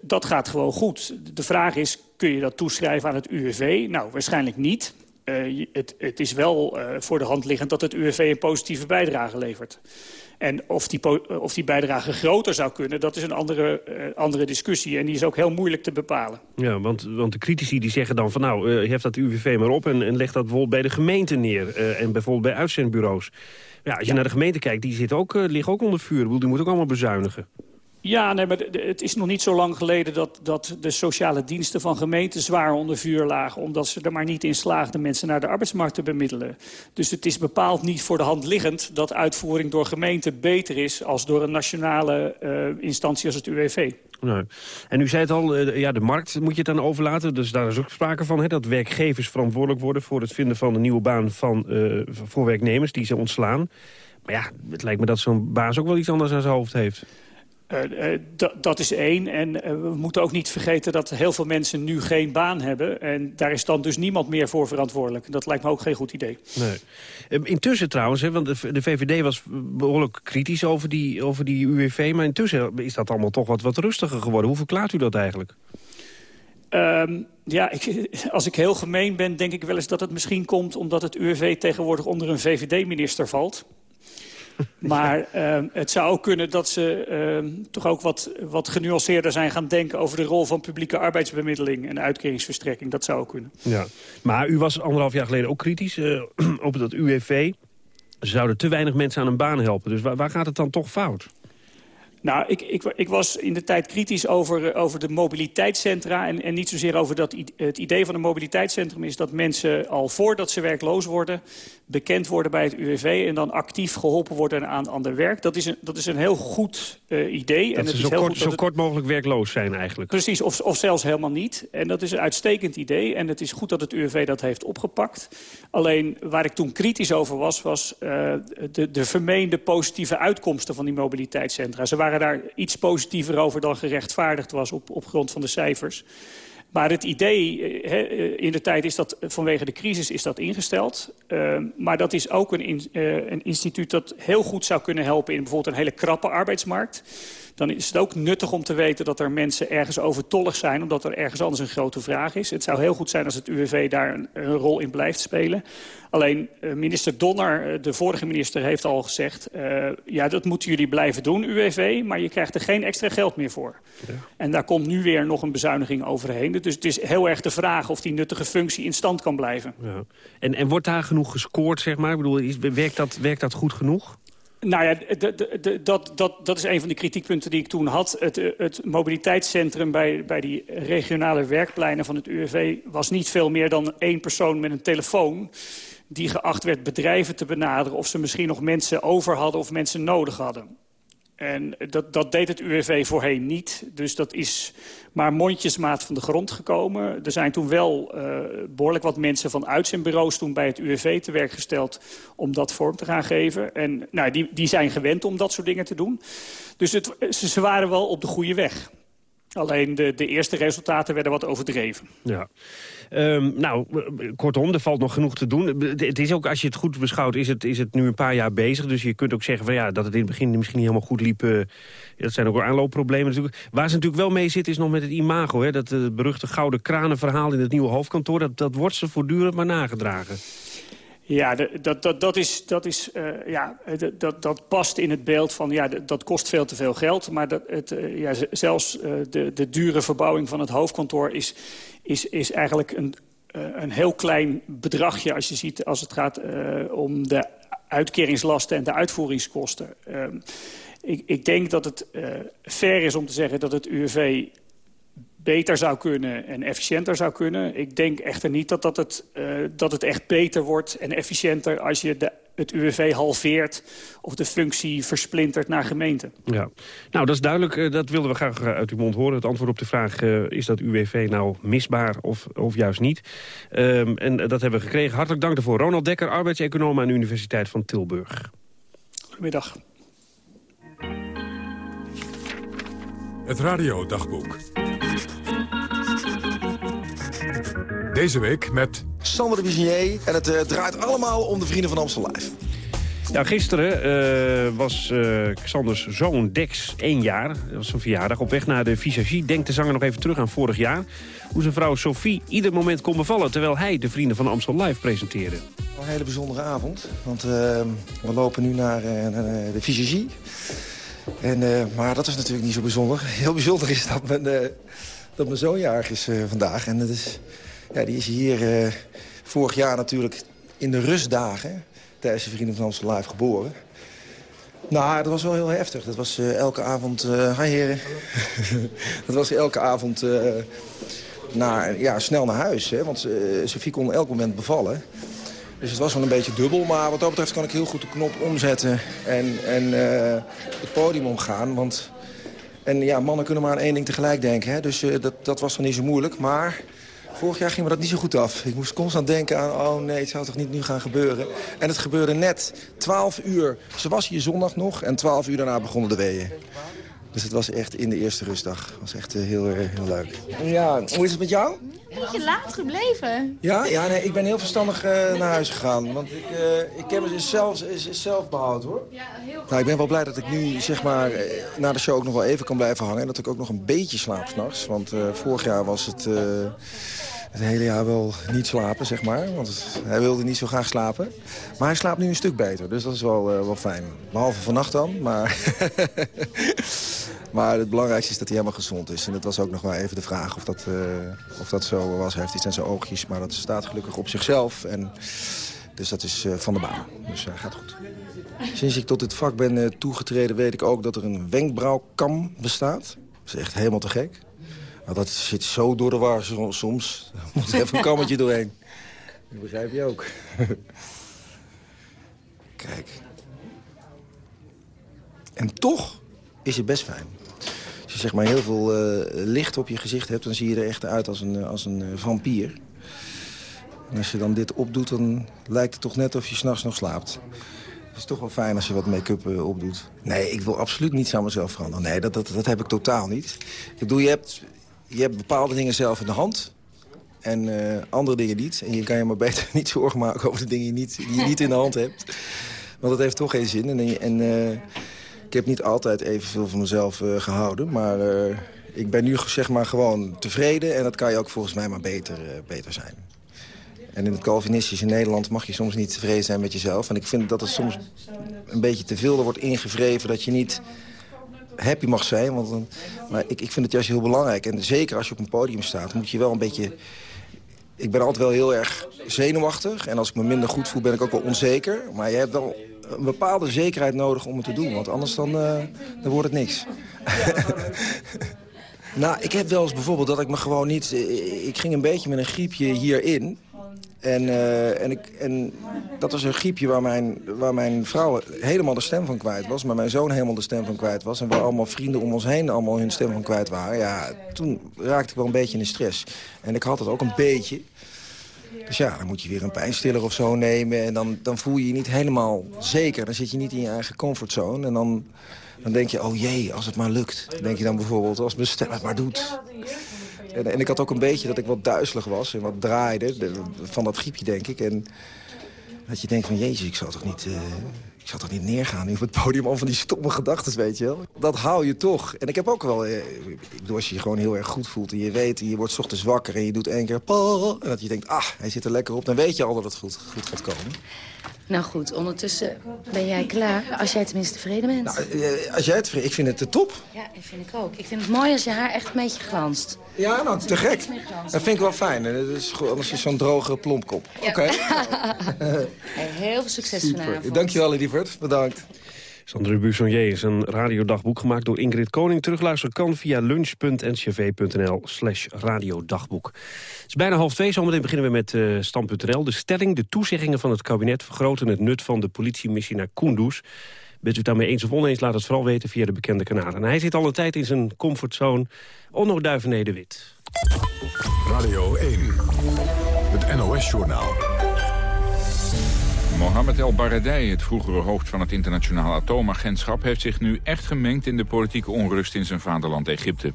S20: Dat gaat gewoon goed. De vraag is, kun je dat toeschrijven aan het UWV? Nou, waarschijnlijk niet. Het, het, is wel voor de hand liggend dat het UWV een positieve bijdrage levert. En of die, eh, of die bijdrage groter zou kunnen, dat is een andere, uh, andere discussie. En die is ook heel moeilijk te bepalen.
S13: Ja, want, want de critici die zeggen dan van nou, uh, hef dat UWV maar op... en, en leg dat bijvoorbeeld bij de gemeente neer. Uh, en bijvoorbeeld bij uitzendbureaus. Ja, als je ja. naar de gemeente kijkt, die zit ook, liggen ook onder vuur. Die moet ook allemaal bezuinigen.
S20: Ja, nee, maar het is nog niet zo lang geleden dat, dat de sociale diensten van gemeenten zwaar onder vuur lagen. Omdat ze er maar niet in slaagden mensen naar de arbeidsmarkt te bemiddelen. Dus het is bepaald niet voor de hand liggend dat uitvoering door gemeenten beter is als door een nationale uh, instantie als het UWV.
S13: Nee. En u zei het al, uh, ja, de markt moet je het dan overlaten. Dus daar is ook sprake van hè, dat werkgevers verantwoordelijk worden... voor het vinden van een nieuwe baan van, uh, voor werknemers die ze ontslaan. Maar ja, het lijkt me dat zo'n baas ook wel iets anders aan zijn hoofd heeft.
S20: Uh, uh, dat is één. En uh, we moeten ook niet vergeten dat heel veel mensen nu geen baan hebben. En daar is dan dus niemand meer voor verantwoordelijk. Dat lijkt me ook geen goed idee.
S13: Nee. Intussen trouwens, hè, want de, de, VVD was behoorlijk kritisch over die, over die UWV. Maar intussen is dat allemaal toch wat, wat rustiger geworden. Hoe verklaart u dat eigenlijk?
S20: Um, ja, ik, (laughs) als ik heel gemeen ben, denk ik wel eens dat het misschien komt... omdat het UWV tegenwoordig onder een VVD-minister valt. (laughs) Maar uh, het zou ook kunnen dat ze uh, toch ook wat, wat genuanceerder zijn gaan denken... over de rol van publieke arbeidsbemiddeling en uitkeringsverstrekking. Dat zou ook kunnen.
S13: Ja. Maar u was anderhalf jaar geleden ook kritisch uh, (clears throat) op dat UWV. Ze zouden te weinig mensen aan een baan helpen. Dus waar, waar gaat het dan toch fout?
S20: Nou, ik, ik, ik, was in de tijd kritisch over, eh, over de mobiliteitscentra... En, en niet zozeer over dat het idee van een mobiliteitscentrum is... dat mensen al voordat ze werkloos worden... bekend worden bij het UWV en dan actief geholpen worden aan ander werk. Dat is een, dat is een heel goed uh, idee.
S13: Dat
S20: en
S13: ze zo, kort, zo kort mogelijk werkloos zijn eigenlijk.
S20: Precies, of, of zelfs helemaal niet. En dat is een uitstekend idee. En het is goed dat het UWV dat heeft opgepakt. Alleen waar ik toen kritisch over was... was uh, de, de vermeende positieve uitkomsten van die mobiliteitscentra. Ze waren daar iets positiever over dan gerechtvaardigd was op, op grond van de cijfers. Maar het idee, he, in de tijd is dat vanwege de crisis is dat ingesteld. Uh, maar dat is ook een, een instituut dat heel goed zou kunnen helpen... in bijvoorbeeld een hele krappe arbeidsmarkt dan is het ook nuttig om te weten dat er mensen ergens overtollig zijn... omdat er ergens anders een grote vraag is. Het zou heel goed zijn als het UWV daar een, een rol in blijft spelen. Alleen uh, minister Donner, uh, de vorige minister, heeft al gezegd... Uh, ja, dat moeten jullie blijven doen, UWV, maar je krijgt er geen extra geld meer voor. Ja. En daar komt nu weer nog een bezuiniging overheen. Dus het is heel erg de vraag of die nuttige functie in stand kan blijven.
S13: Ja. En, en wordt daar genoeg gescoord, zeg maar? Ik bedoel, werkt, dat, werkt dat goed genoeg?
S20: Nou ja, dat, dat, dat is een van de kritiekpunten die ik toen had. Het, het mobiliteitscentrum bij, bij die regionale werkpleinen van het UWV... was niet veel meer dan één persoon met een telefoon die geacht werd bedrijven te benaderen... of ze misschien nog mensen over hadden of mensen nodig hadden. En dat, dat deed het UWV voorheen niet. Dus dat is maar mondjesmaat van de grond gekomen. Er zijn toen wel uh, behoorlijk wat mensen van uitzendbureaus... toen bij het UWV te werk gesteld om dat vorm te gaan geven. En nou, die, die zijn gewend om dat soort dingen te doen. Dus het, ze waren wel op de goede weg. Alleen de, de eerste resultaten werden wat overdreven.
S13: Ja. Um, nou, kortom, er valt nog genoeg te doen. Het is ook, als je het goed beschouwt, is het, is het nu een paar jaar bezig. Dus je kunt ook zeggen van, ja, dat het in het begin misschien niet helemaal goed liep. Uh, dat zijn ook wel aanloopproblemen natuurlijk. Waar ze natuurlijk wel mee zit, is nog met het imago. Hè? Dat beruchte gouden kranenverhaal in het nieuwe hoofdkantoor. Dat, dat wordt ze voortdurend maar nagedragen.
S20: Ja, dat, dat, dat, is, dat, is, uh, ja, dat, dat past in het beeld van... ja, dat kost veel te veel geld. Maar dat het, uh, ja, zelfs uh, de, de dure verbouwing van het hoofdkantoor... is, is, is eigenlijk een, een heel klein bedragje... als je ziet als het gaat om de uitkeringslasten en de uitvoeringskosten. Ehm, ik, ik, denk dat het fair is om te zeggen dat het UWV beter zou kunnen en efficiënter zou kunnen. Ik denk echter niet dat, dat, het, uh, dat het echt beter wordt en efficiënter... als je de, het UWV halveert of de functie versplintert naar gemeenten.
S13: Ja, nou dat is duidelijk. Uh, dat wilden we graag eh, uit uw mond horen. Het antwoord op de vraag, uh, is dat UWV nou misbaar of, of juist niet? Um, en dat hebben we gekregen. Hartelijk dank daarvoor. Ronald Dekker, arbeidseconoom aan de Universiteit van Tilburg.
S20: Goedemiddag.
S2: Het radiodagboek. Deze week met...
S14: Sander de Bizinier en het uh, draait allemaal om de Vrienden van Amstel Live.
S13: Ja, gisteren uh, was uh, Xanders zoon Dex één jaar. Dat was zijn verjaardag. Op weg naar de visagie denkt de zanger nog even terug aan vorig jaar. Hoe zijn vrouw Sophie ieder moment kon bevallen... terwijl hij de Vrienden van Amstel Live presenteerde.
S14: Een hele bijzondere avond. Want we lopen nu naar, naar de visagie. En, maar dat is natuurlijk niet zo bijzonder. Heel bijzonder is dat mijn, dat mijn zoon jarig is vandaag. En dat is... Ja, die is hier uh, vorig jaar natuurlijk in de rustdagen... tijdens de Vrienden van Amstel Live geboren. Nou, dat was wel heel heftig. Dat was uh, elke avond... Uh, hi heren. (laughs) dat was elke avond naar, ja, snel naar huis. Hè? Want Sophie kon elk moment bevallen. Dus het was wel een beetje dubbel. Maar wat dat betreft kan ik heel goed de knop omzetten en, en het podium omgaan. Want en ja, mannen kunnen maar aan één ding tegelijk denken. Hè? Dus dat, dat was dan niet zo moeilijk. Maar Vorig jaar ging me dat niet zo goed af. Ik moest constant denken aan, oh nee, het zou toch niet nu gaan gebeuren. En het gebeurde net 12 uur. Ze was hier zondag nog en 12 uur daarna begonnen de weeën. Dus het was echt in de eerste rustdag. Het was echt heel, heel leuk. Ja, hoe is het met jou?
S21: Een beetje laat gebleven.
S14: Ja, ja nee, ik ben heel verstandig uh, naar huis gegaan. Want ik, uh, ik heb het zelf, zelf behoud, hoor. Ja, heel goed. Nou, ik ben wel blij dat ik nu, zeg maar, na de show ook nog wel even kan blijven hangen. En dat ik ook nog een beetje slaap s'nachts. Want uh, vorig jaar was het het hele jaar wel niet slapen, zeg maar. Want hij wilde niet zo graag slapen. Maar hij slaapt nu een stuk beter, dus dat is wel, uh, wel fijn. Behalve vannacht dan, maar... (laughs) maar het belangrijkste is dat hij helemaal gezond is. En dat was ook nog wel even de vraag of dat, uh, of dat zo was. Hij heeft iets aan zijn oogjes, maar dat staat gelukkig op zichzelf. En, dus dat is uh, van de baan. Dus hij gaat goed. Sinds ik tot dit vak ben toegetreden weet ik ook dat er een wenkbrauwkam bestaat. Dat is echt helemaal te gek. Dat zit zo door de war soms. Er (laughs) moet even een kammetje doorheen. Dat begrijp je ook. (laughs) Kijk. En toch is het best fijn. Als je zeg maar heel veel uh, licht op je gezicht hebt... dan zie je er echt uit als een, als een uh, vampier. En als je dan dit opdoet, dan lijkt het toch net of je s'nachts nog slaapt. Het is toch wel fijn als je wat make-up opdoet. Nee, ik wil absoluut niets aan mezelf veranderen. Nee, dat, dat, dat heb ik totaal niet. Ik bedoel, je hebt je hebt bepaalde dingen zelf in de hand. En uh, andere dingen niet. En je kan je maar beter (laughs) niet zorgen maken over de dingen die je niet, die je niet in de hand hebt. Want dat heeft toch geen zin. En, en uh, ik heb niet altijd evenveel van mezelf uh, gehouden. Maar ik ben nu zeg maar gewoon tevreden. En dat kan je ook volgens mij maar beter, beter zijn. En in het Calvinistische Nederland mag je soms niet tevreden zijn met jezelf. En ik vind dat het soms een beetje te veel er wordt ingevreven... dat je niet happy mag zijn. Want maar ik, ik vind het juist heel belangrijk. En zeker als je op een podium staat, moet je wel een beetje... Ik ben altijd wel heel erg zenuwachtig. En als ik me minder goed voel, ben ik ook wel onzeker. Maar je hebt wel een bepaalde zekerheid nodig om het te doen. Want anders dan, uh, dan wordt het niks. (laughs) nou, ik heb wel eens bijvoorbeeld dat ik me gewoon niet... Ik ging een beetje met een griepje hierin. En, uh, en, ik, en dat was een griepje waar mijn, waar mijn vrouw helemaal de stem van kwijt was. Maar mijn zoon helemaal de stem van kwijt was. En waar allemaal vrienden om ons heen allemaal hun stem van kwijt waren. Ja, toen raakte ik wel een beetje in de stress. En ik had het ook een beetje. Dus ja, dan moet je weer een pijnstiller of zo nemen. En dan, dan voel je je niet helemaal zeker. Dan zit je niet in je eigen comfortzone. En dan, dan denk je, oh jee, als het maar lukt. denk je dan bijvoorbeeld, als mijn stem het maar doet. En, en, ik had ook een beetje dat ik wat duizelig was en wat draaide. van dat griepje, denk ik. En dat je denkt van, jezus, ik zal toch niet... Uh, ik zou toch niet neergaan nu op het podium om van die stomme gedachten, weet je wel. Dat hou je toch. En ik heb ook wel... Eh, ik bedoel, als je je gewoon heel erg goed voelt en je weet... je wordt ochtends wakker en je doet één keer... En dat je denkt, ah, hij zit er lekker op. Dan weet je al dat het goed, goed gaat komen.
S22: Nou goed, ondertussen ben jij klaar. Als jij tenminste tevreden bent.
S14: Nou, eh, als jij tevreden... Ik vind het de top.
S22: Ja, dat vind ik ook. Ik vind het mooi als je haar echt een beetje glanst.
S14: Ja, nou, te gek. Dat vind ik wel fijn. Dat is gewoon, anders is zo'n droge plompkop. Oké. (laughs)
S22: heel veel succes vanavond.
S14: Dankjewel, Lievert. Bedankt.
S13: Sandra Bussonnier is een radiodagboek gemaakt door Ingrid Koning. Terugluisteren kan via lunch.ncv.nl slash radiodagboek. Het is bijna half twee, zometeen beginnen we met uh, stand.nl. De stelling, de toezeggingen van het kabinet vergroten het nut van de politiemissie naar Kunduz. Bent u het daarmee eens of oneens, laat het vooral weten via de bekende kanalen. En hij zit al een tijd in zijn comfortzone. Onno Duivenede-Wit.
S2: Radio 1, het NOS-journaal.
S23: Mohamed El Baradei, het vroegere hoofd van het internationaal atoomagentschap... heeft zich nu echt gemengd in de politieke onrust in zijn vaderland Egypte.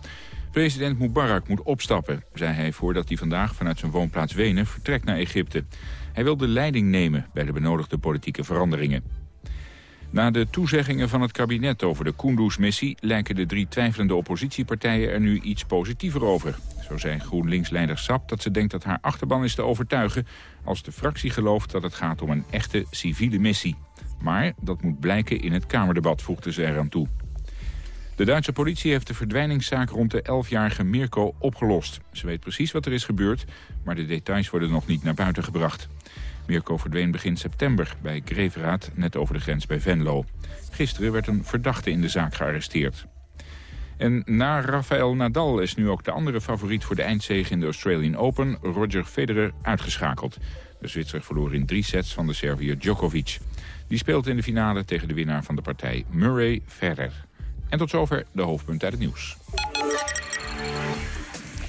S23: President Mubarak moet opstappen, zei hij voordat hij vandaag vanuit zijn woonplaats Wenen vertrekt naar Egypte. Hij wil de leiding nemen bij de benodigde politieke veranderingen. Na de toezeggingen van het kabinet over de Kunduz-missie... lijken de drie twijfelende oppositiepartijen er nu iets positiever over. Zo zei GroenLinks-leider Sap dat ze denkt dat haar achterban is te overtuigen... als de fractie gelooft dat het gaat om een echte civiele missie. Maar dat moet blijken in het Kamerdebat, voegde ze eraan toe. De Duitse politie heeft de verdwijningszaak rond de 11-jarige Mirko opgelost. Ze weet precies wat er is gebeurd, maar de details worden nog niet naar buiten gebracht. Mirko verdween begin september bij Greveraad, net over de grens bij Venlo. Gisteren werd een verdachte in de zaak gearresteerd. En na Rafael Nadal is nu ook de andere favoriet voor de eindzege in de Australian Open, Roger Federer, uitgeschakeld. De Zwitser verloor in drie sets van de Serviër Djokovic. Die speelt in de finale tegen de winnaar van de partij Murray Ferrer. En tot zover de hoofdpunt uit het nieuws.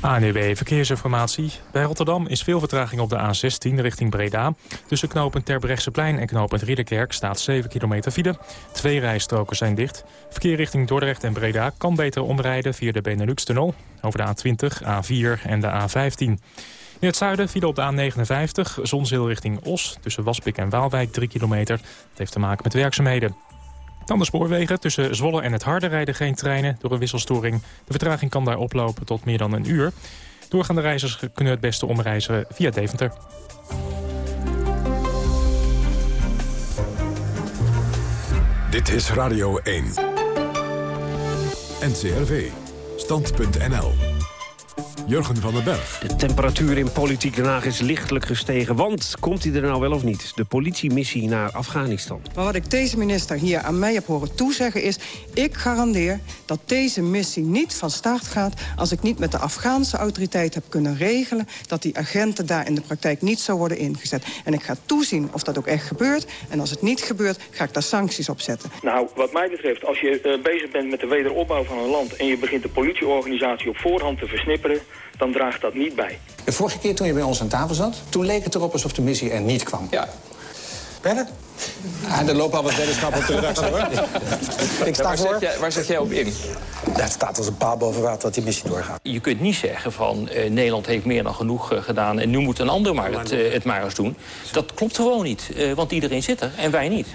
S9: ANEW Verkeersinformatie. Bij Rotterdam is veel vertraging op de A16 richting Breda. Tussen knooppunt Terbrechtseplein en knooppunt Ridderkerk staat 7 kilometer file. Twee rijstroken zijn dicht. Verkeer richting Dordrecht en Breda kan beter omrijden via de Benelux-tunnel... over de A20, A4 en de A15. In het zuiden file op de A59, Zonzeel richting Os... tussen Waspik en Waalwijk 3 kilometer. Dat heeft te maken met werkzaamheden. Dan de spoorwegen. Tussen Zwolle en het Harde rijden geen treinen door een wisselstoring. De vertraging kan daar oplopen tot meer dan een uur. Doorgaande reizigers kunnen het beste omreizen via Deventer.
S2: Dit is Radio 1. NCRV. Stand.nl. Jurgen van den Berg.
S13: De temperatuur in politiek Den Haag is lichtelijk gestegen. Want, komt hij er nou wel of niet? De politiemissie naar Afghanistan.
S5: Maar wat ik deze minister hier aan mij heb horen toezeggen is... ik garandeer dat deze missie niet van start gaat... als ik niet met de Afghaanse autoriteit heb kunnen regelen... dat die agenten daar in de praktijk niet zou worden ingezet. En ik ga toezien of dat ook echt gebeurt. En als het niet gebeurt, ga ik daar sancties op zetten.
S24: Nou, wat mij betreft, als je uh, bezig bent met de wederopbouw van een land... en je begint de politieorganisatie op voorhand te versnipperen dan draagt dat niet bij.
S25: De vorige keer toen je bij ons aan tafel zat, toen leek het erop alsof de missie er niet kwam.
S24: Ja.
S25: Bellen?
S24: Ah, er lopen al wat weddenschappen op de redactie, hoor. (laughs)
S25: Ik sta
S24: waar,
S25: voor.
S24: zet jij, waar zet jij op in?
S25: Het staat als een paal boven water dat die missie doorgaat.
S26: Je kunt niet zeggen van uh, Nederland heeft meer dan genoeg uh, gedaan... en nu moet een ander maar het, uh, het maar eens doen. Dat klopt gewoon niet, want iedereen zit er en wij niet.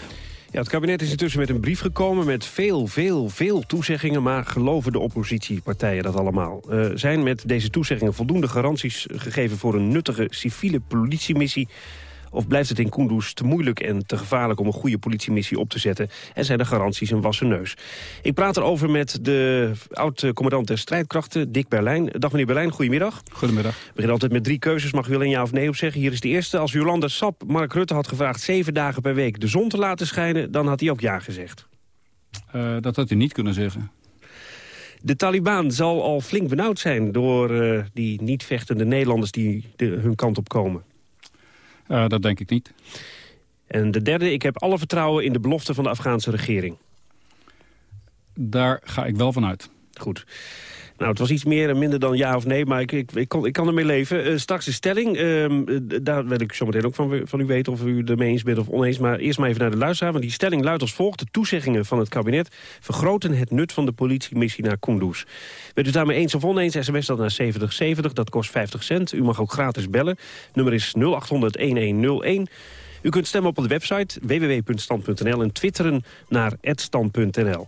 S13: Ja, het kabinet is intussen met een brief gekomen met veel, veel, veel toezeggingen... maar geloven de oppositiepartijen dat allemaal? Uh, zijn met deze toezeggingen voldoende garanties gegeven... voor een nuttige civiele politiemissie... Of blijft het in Kunduz te moeilijk en te gevaarlijk om een goede politiemissie op te zetten? En zijn de garanties een wassen neus? Ik praat erover met de oud-commandant der strijdkrachten, Dick Berlijn. Dag meneer Berlijn, goedemiddag.
S27: Goedemiddag.
S13: We beginnen altijd met drie keuzes, mag u wel een ja of nee op zeggen. Hier is de eerste. Als Jolanda Sap Mark Rutte had gevraagd zeven dagen per week de zon te laten schijnen... dan had hij ook ja gezegd.
S27: Uh, dat had hij niet kunnen zeggen.
S13: De Taliban zal al flink benauwd zijn door uh, die niet vechtende Nederlanders die de, hun kant op komen.
S27: Uh, dat denk ik niet.
S13: En de derde, ik heb alle vertrouwen in de belofte van de Afghaanse regering.
S27: Daar ga ik wel van uit.
S13: Goed. Nou, het was iets meer en minder dan ja of nee, maar ik, ik, ik, kan, ik kan ermee leven. Uh, straks de stelling, uh, daar wil ik zo meteen ook van, van u weten of u ermee eens bent of oneens. Maar eerst maar even naar de luisteraar, want die stelling luidt als volgt. De toezeggingen van het kabinet vergroten het nut van de politiemissie naar Kunduz. Bent u daarmee eens of oneens, sms dat naar 7070, dat kost 50 cent. U mag ook gratis bellen. Nummer is 0800-1101. U kunt stemmen op de website www.stand.nl en twitteren naar @stand.nl.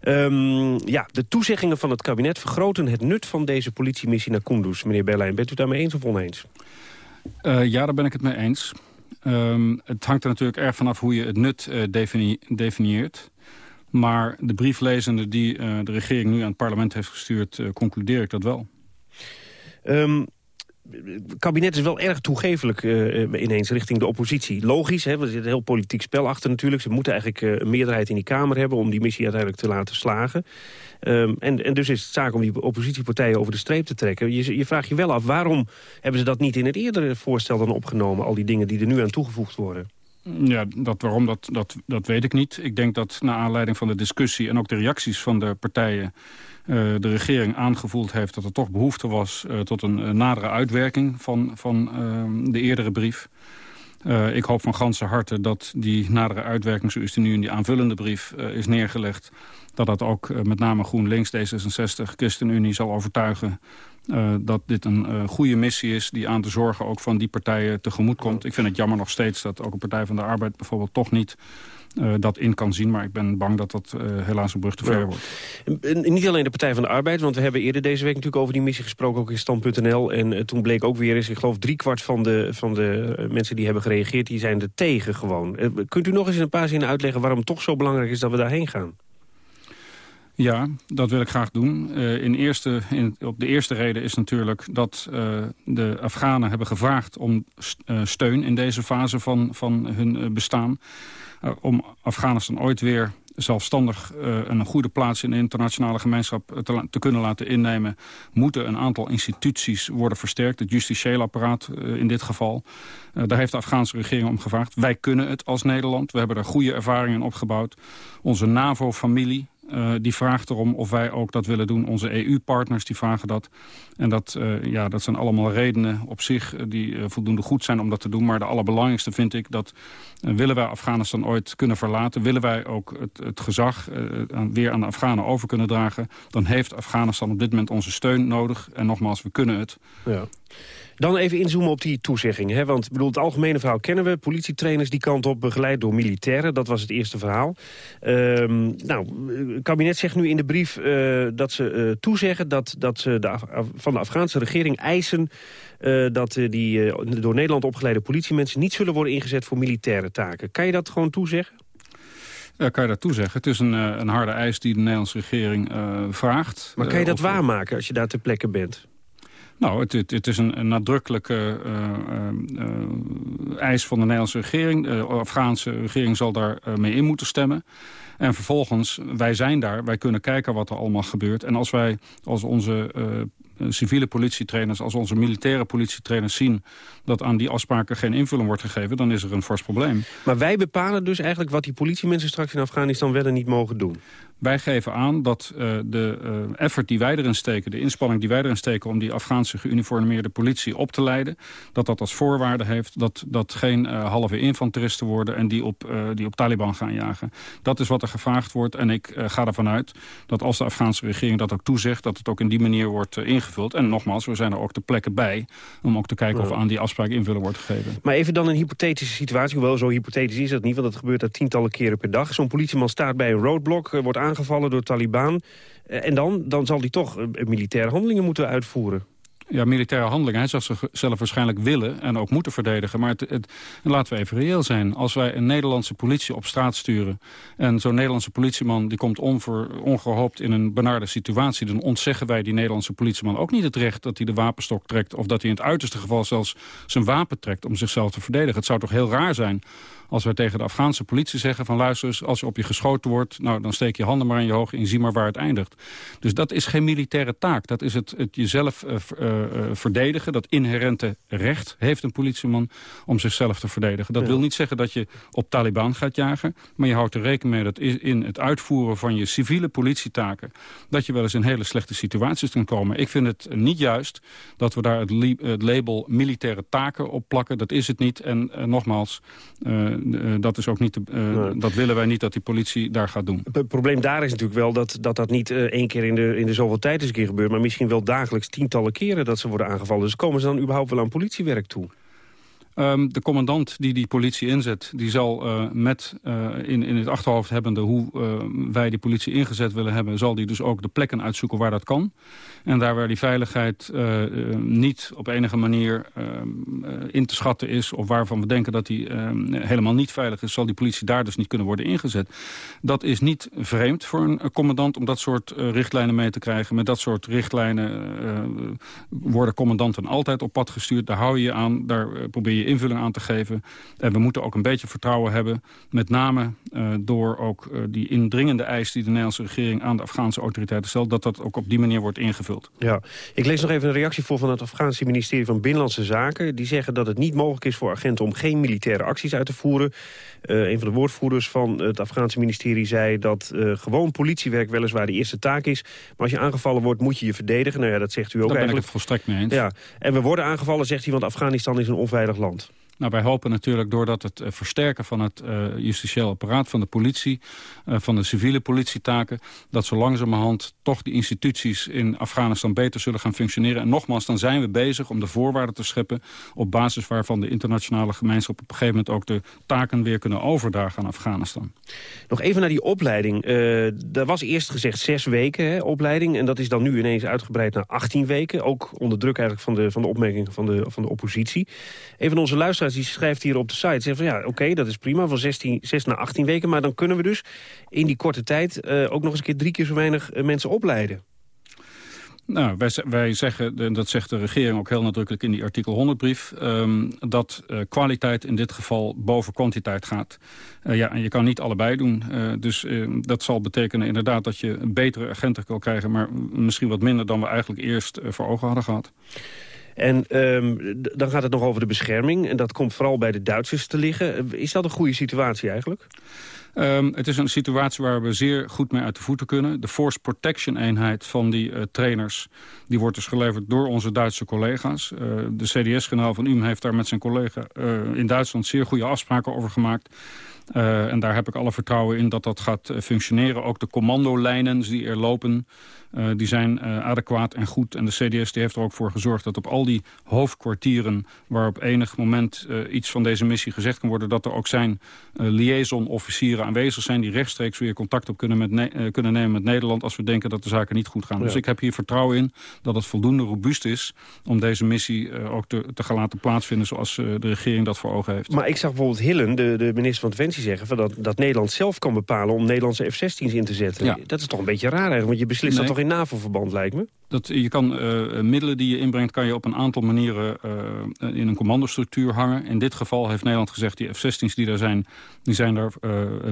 S13: Ehm, ja, de toezeggingen van het kabinet vergroten het nut van deze politiemissie naar Kunduz. Meneer Berlijn, bent u daarmee eens of oneens?
S27: Uh, ja, daar ben ik het mee eens. Um, het hangt er natuurlijk erg vanaf hoe je het nut uh, defini definieert. Maar de brieflezende die uh, de regering nu aan het parlement heeft gestuurd... concludeer ik dat wel.
S13: Um, het kabinet is wel erg toegevelijk uh, ineens richting de oppositie. Logisch, hè, er zit een heel politiek spel achter natuurlijk. Ze moeten eigenlijk uh, een meerderheid in die Kamer hebben... om die missie uiteindelijk te laten slagen. Um, en, en dus is het zaak om die oppositiepartijen over de streep te trekken. Je, je vraagt je wel af, waarom hebben ze dat niet in het eerdere voorstel dan opgenomen? Al die dingen die er nu aan toegevoegd worden.
S27: Ja, dat, waarom, dat, dat, dat weet ik niet. Ik denk dat na aanleiding van de discussie en ook de reacties van de partijen... Uh, de regering aangevoeld heeft dat er toch behoefte was... Uh, tot een uh, nadere uitwerking van, van de eerdere brief. ik hoop van ganse harte dat die nadere uitwerking... zoals die nu in die aanvullende brief is neergelegd... dat dat ook met name GroenLinks, D66, ChristenUnie zal overtuigen... Uh, dat dit een uh, goede missie is die aan de zorgen ook van die partijen tegemoet komt. Ik vind het jammer nog steeds dat ook een Partij van de Arbeid bijvoorbeeld toch niet uh, dat in kan zien. Maar ik ben bang dat dat helaas een brug te ver wordt.
S13: En, niet alleen de Partij van de Arbeid, want we hebben eerder deze week natuurlijk over die missie gesproken, ook in stand.nl. En toen bleek ook weer eens, ik geloof driekwart van de, van de mensen die hebben gereageerd, die zijn er tegen gewoon. kunt u nog eens in een paar zinnen uitleggen waarom het toch zo belangrijk is dat we daarheen gaan?
S27: Ja, dat wil ik graag doen. Uh, in eerste, in, op de eerste reden is natuurlijk dat uh, de Afghanen hebben gevraagd om uh, steun in deze fase van, van hun bestaan. om Afghanistan ooit weer zelfstandig een goede plaats in de internationale gemeenschap te, te, kunnen laten innemen, moeten een aantal instituties worden versterkt. Het justitiële apparaat in dit geval. daar heeft de Afghaanse regering om gevraagd. Wij kunnen het als Nederland. We hebben daar goede ervaringen opgebouwd. Onze NAVO-familie, uh, die vraagt erom of wij ook dat willen doen. Onze EU-partners die vragen dat. En dat, uh, ja, dat zijn allemaal redenen op zich die uh, voldoende goed zijn om dat te doen. Maar de allerbelangrijkste vind ik dat willen wij Afghanistan ooit kunnen verlaten... willen wij ook het, het gezag aan, weer aan de Afghanen over kunnen dragen... dan heeft Afghanistan op dit moment onze steun nodig. En nogmaals, we kunnen het.
S13: Ja. Dan even inzoomen op die toezegging. Hè? Want bedoel, het algemene verhaal kennen we. Politietrainers die kant op, begeleid door militairen. Dat was het eerste verhaal. Um, nou, het kabinet zegt nu in de brief uh, dat ze uh, toezeggen... dat, dat ze de, van de Afghaanse regering eisen... Uh, dat die door Nederland opgeleide politiemensen... niet zullen worden ingezet voor militaire taken. Kan je dat gewoon toezeggen?
S27: Uh, kan je dat toezeggen? Het is een, een harde eis die de Nederlandse regering uh, vraagt.
S13: Maar kan je dat waarmaken als je daar ter plekke bent?
S27: Nou, het, het, het is een, een nadrukkelijke uh, uh, eis van de Nederlandse regering. De Afghaanse regering zal daar mee in moeten stemmen. En vervolgens, wij zijn daar, wij kunnen kijken wat er allemaal gebeurt. En als wij, als onze civiele politietrainers, als onze militaire politietrainers zien... dat aan die afspraken geen invulling wordt gegeven, dan is er een fors probleem.
S13: Maar wij bepalen dus eigenlijk wat die politiemensen straks in Afghanistan wel en niet mogen doen?
S27: Wij geven aan dat uh, de uh, effort die wij erin steken... de inspanning die wij erin steken om die Afghaanse geuniformeerde politie op te leiden... dat dat als voorwaarde heeft dat, dat geen uh, halve infanteristen worden... en die op, die op Taliban gaan jagen. Dat is wat er gevraagd wordt en ik ga ervan uit... dat als de Afghaanse regering dat ook toezegt... dat het ook in die manier wordt ingevuld. En nogmaals, we zijn er ook de plekken bij... om ook te kijken of aan die afspraak invulling wordt gegeven.
S13: Maar even dan een hypothetische situatie. Hoewel zo hypothetisch is dat niet, want dat gebeurt er tientallen keren per dag. Zo'n politieman staat bij een roadblock, wordt aangevallen door Taliban. En dan, dan zal hij toch militaire handelingen moeten uitvoeren
S27: ja, militaire handelingen. Hij zal zichzelf waarschijnlijk willen en ook moeten verdedigen. Maar laten we even reëel zijn. Als wij een Nederlandse politie op straat sturen... en zo'n Nederlandse politieman die komt onver, ongehoopt in een benarde situatie... dan ontzeggen wij die Nederlandse politieman ook niet het recht... dat hij de wapenstok trekt of dat hij in het uiterste geval zelfs zijn wapen trekt... om zichzelf te verdedigen. Het zou toch heel raar zijn als wij tegen de Afghaanse politie zeggen van luister eens, als je op je geschoten wordt, nou dan steek je handen maar in je hoog en zie maar waar het eindigt. Dus dat is geen militaire taak. Dat is het, het jezelf uh, uh, verdedigen. Dat inherente recht heeft een politieman om zichzelf te verdedigen. Dat ja. wil niet zeggen dat je op Taliban gaat jagen, maar je houdt er rekening mee dat in het uitvoeren van je civiele politietaken, dat je wel eens in hele slechte situaties kan komen. Ik vind het niet juist dat we daar het, het label militaire taken op plakken. Dat is het niet. En nogmaals, uh, dat, is ook niet uh, nee. dat willen wij niet dat die politie daar gaat doen.
S13: Het probleem daar is natuurlijk wel dat dat, dat niet één keer in de, in de zoveel tijd eens een keer gebeurt... maar misschien wel dagelijks tientallen keren dat ze worden aangevallen. Dus komen ze dan überhaupt wel aan politiewerk toe?
S27: Um, de commandant die die politie inzet, die zal uh, met uh, in, in het achterhoofd hebbende hoe uh, wij die politie ingezet willen hebben, zal die dus ook de plekken uitzoeken waar dat kan. En daar waar die veiligheid niet op enige manier in te schatten is, of waarvan we denken dat die helemaal niet veilig is, zal die politie daar dus niet kunnen worden ingezet. Dat is niet vreemd voor een commandant om dat soort richtlijnen mee te krijgen. Met dat soort richtlijnen worden commandanten altijd op pad gestuurd. Daar hou je je aan, daar probeer je invulling aan te geven. En we moeten ook een beetje vertrouwen hebben. Met name uh, door ook uh, die indringende eis die de Nederlandse regering aan de Afghaanse autoriteiten stelt. Dat dat ook op die manier wordt ingevuld.
S13: Ja, ik lees nog even een reactie voor van het Afghaanse ministerie van Binnenlandse Zaken. Die zeggen dat het niet mogelijk is voor agenten om geen militaire acties uit te voeren. Uh, een van de woordvoerders van het Afghaanse ministerie zei dat gewoon politiewerk weliswaar de eerste taak is. Maar als je aangevallen wordt moet je je verdedigen. Nou ja, dat zegt u ook
S27: Daar
S13: eigenlijk.
S27: ben ik het volstrekt mee eens.
S13: Ja, en we worden aangevallen, zegt hij, want Afghanistan is een onveilig land.
S27: Nou, wij hopen natuurlijk doordat het uh, versterken van het uh, justitieel apparaat van de politie, uh, van de civiele politietaken, dat zo langzamerhand toch die instituties in Afghanistan beter zullen gaan functioneren. En nogmaals, dan zijn we bezig om de voorwaarden te scheppen op basis waarvan de internationale gemeenschap op een gegeven moment ook de taken weer kunnen overdragen aan Afghanistan.
S13: Nog even naar die opleiding. er was eerst gezegd zes weken hè, opleiding en dat is dan nu ineens uitgebreid naar 18 weken. Ook onder druk eigenlijk van de, van de opmerkingen van de, van de oppositie. Een van onze luisteraars die schrijft hier op de site... zegt van ja, oké, dat is prima, van 16, 6 naar 18 weken... maar dan kunnen we dus in die korte tijd uh, ook nog eens een keer drie keer zo weinig uh, mensen opleiden.
S27: Nou, wij, wij zeggen, en dat zegt de regering ook heel nadrukkelijk in die artikel 100-brief... Um, dat uh, kwaliteit in dit geval boven kwantiteit gaat. Ja, en je kan niet allebei doen. Dus dat zal betekenen inderdaad dat je een betere agenten kan krijgen... maar misschien wat minder dan we eigenlijk eerst voor ogen hadden gehad.
S13: En um, dan gaat het nog over de bescherming. En dat komt vooral bij de Duitsers te liggen. Is dat een goede situatie eigenlijk?
S27: Um, het is een situatie waar we zeer goed mee uit de voeten kunnen. De force protection eenheid van die uh, trainers... die wordt dus geleverd door onze Duitse collega's. Uh, de CDS-generaal van UM heeft daar met zijn collega uh, in Duitsland... zeer goede afspraken over gemaakt. En daar heb ik alle vertrouwen in dat dat gaat functioneren. Ook de commandolijnen die er lopen... Uh, die zijn uh, adequaat en goed. En de CDS die heeft er ook voor gezorgd dat op al die hoofdkwartieren... waar op enig moment uh, iets van deze missie gezegd kan worden... dat er ook zijn liaison-officieren aanwezig zijn... die rechtstreeks weer contact op kunnen, met ne kunnen nemen met Nederland... als we denken dat de zaken niet goed gaan. Ja. Dus ik heb hier vertrouwen in dat het voldoende robuust is... om deze missie ook te, te gaan laten plaatsvinden... zoals de regering dat voor ogen heeft.
S13: Maar ik zag bijvoorbeeld Hillen, de, de minister van Defensie, zeggen... Van dat, dat Nederland zelf kan bepalen om Nederlandse F-16's in te zetten. Ja. Dat is toch een beetje raar eigenlijk, want je beslist nee. dat toch in NAVO-verband, lijkt me?
S27: Dat, je kan uh, middelen die je inbrengt, kan je op een aantal manieren uh, in een commandostructuur hangen. In dit geval heeft Nederland gezegd, die F-16's die daar zijn, die zijn daar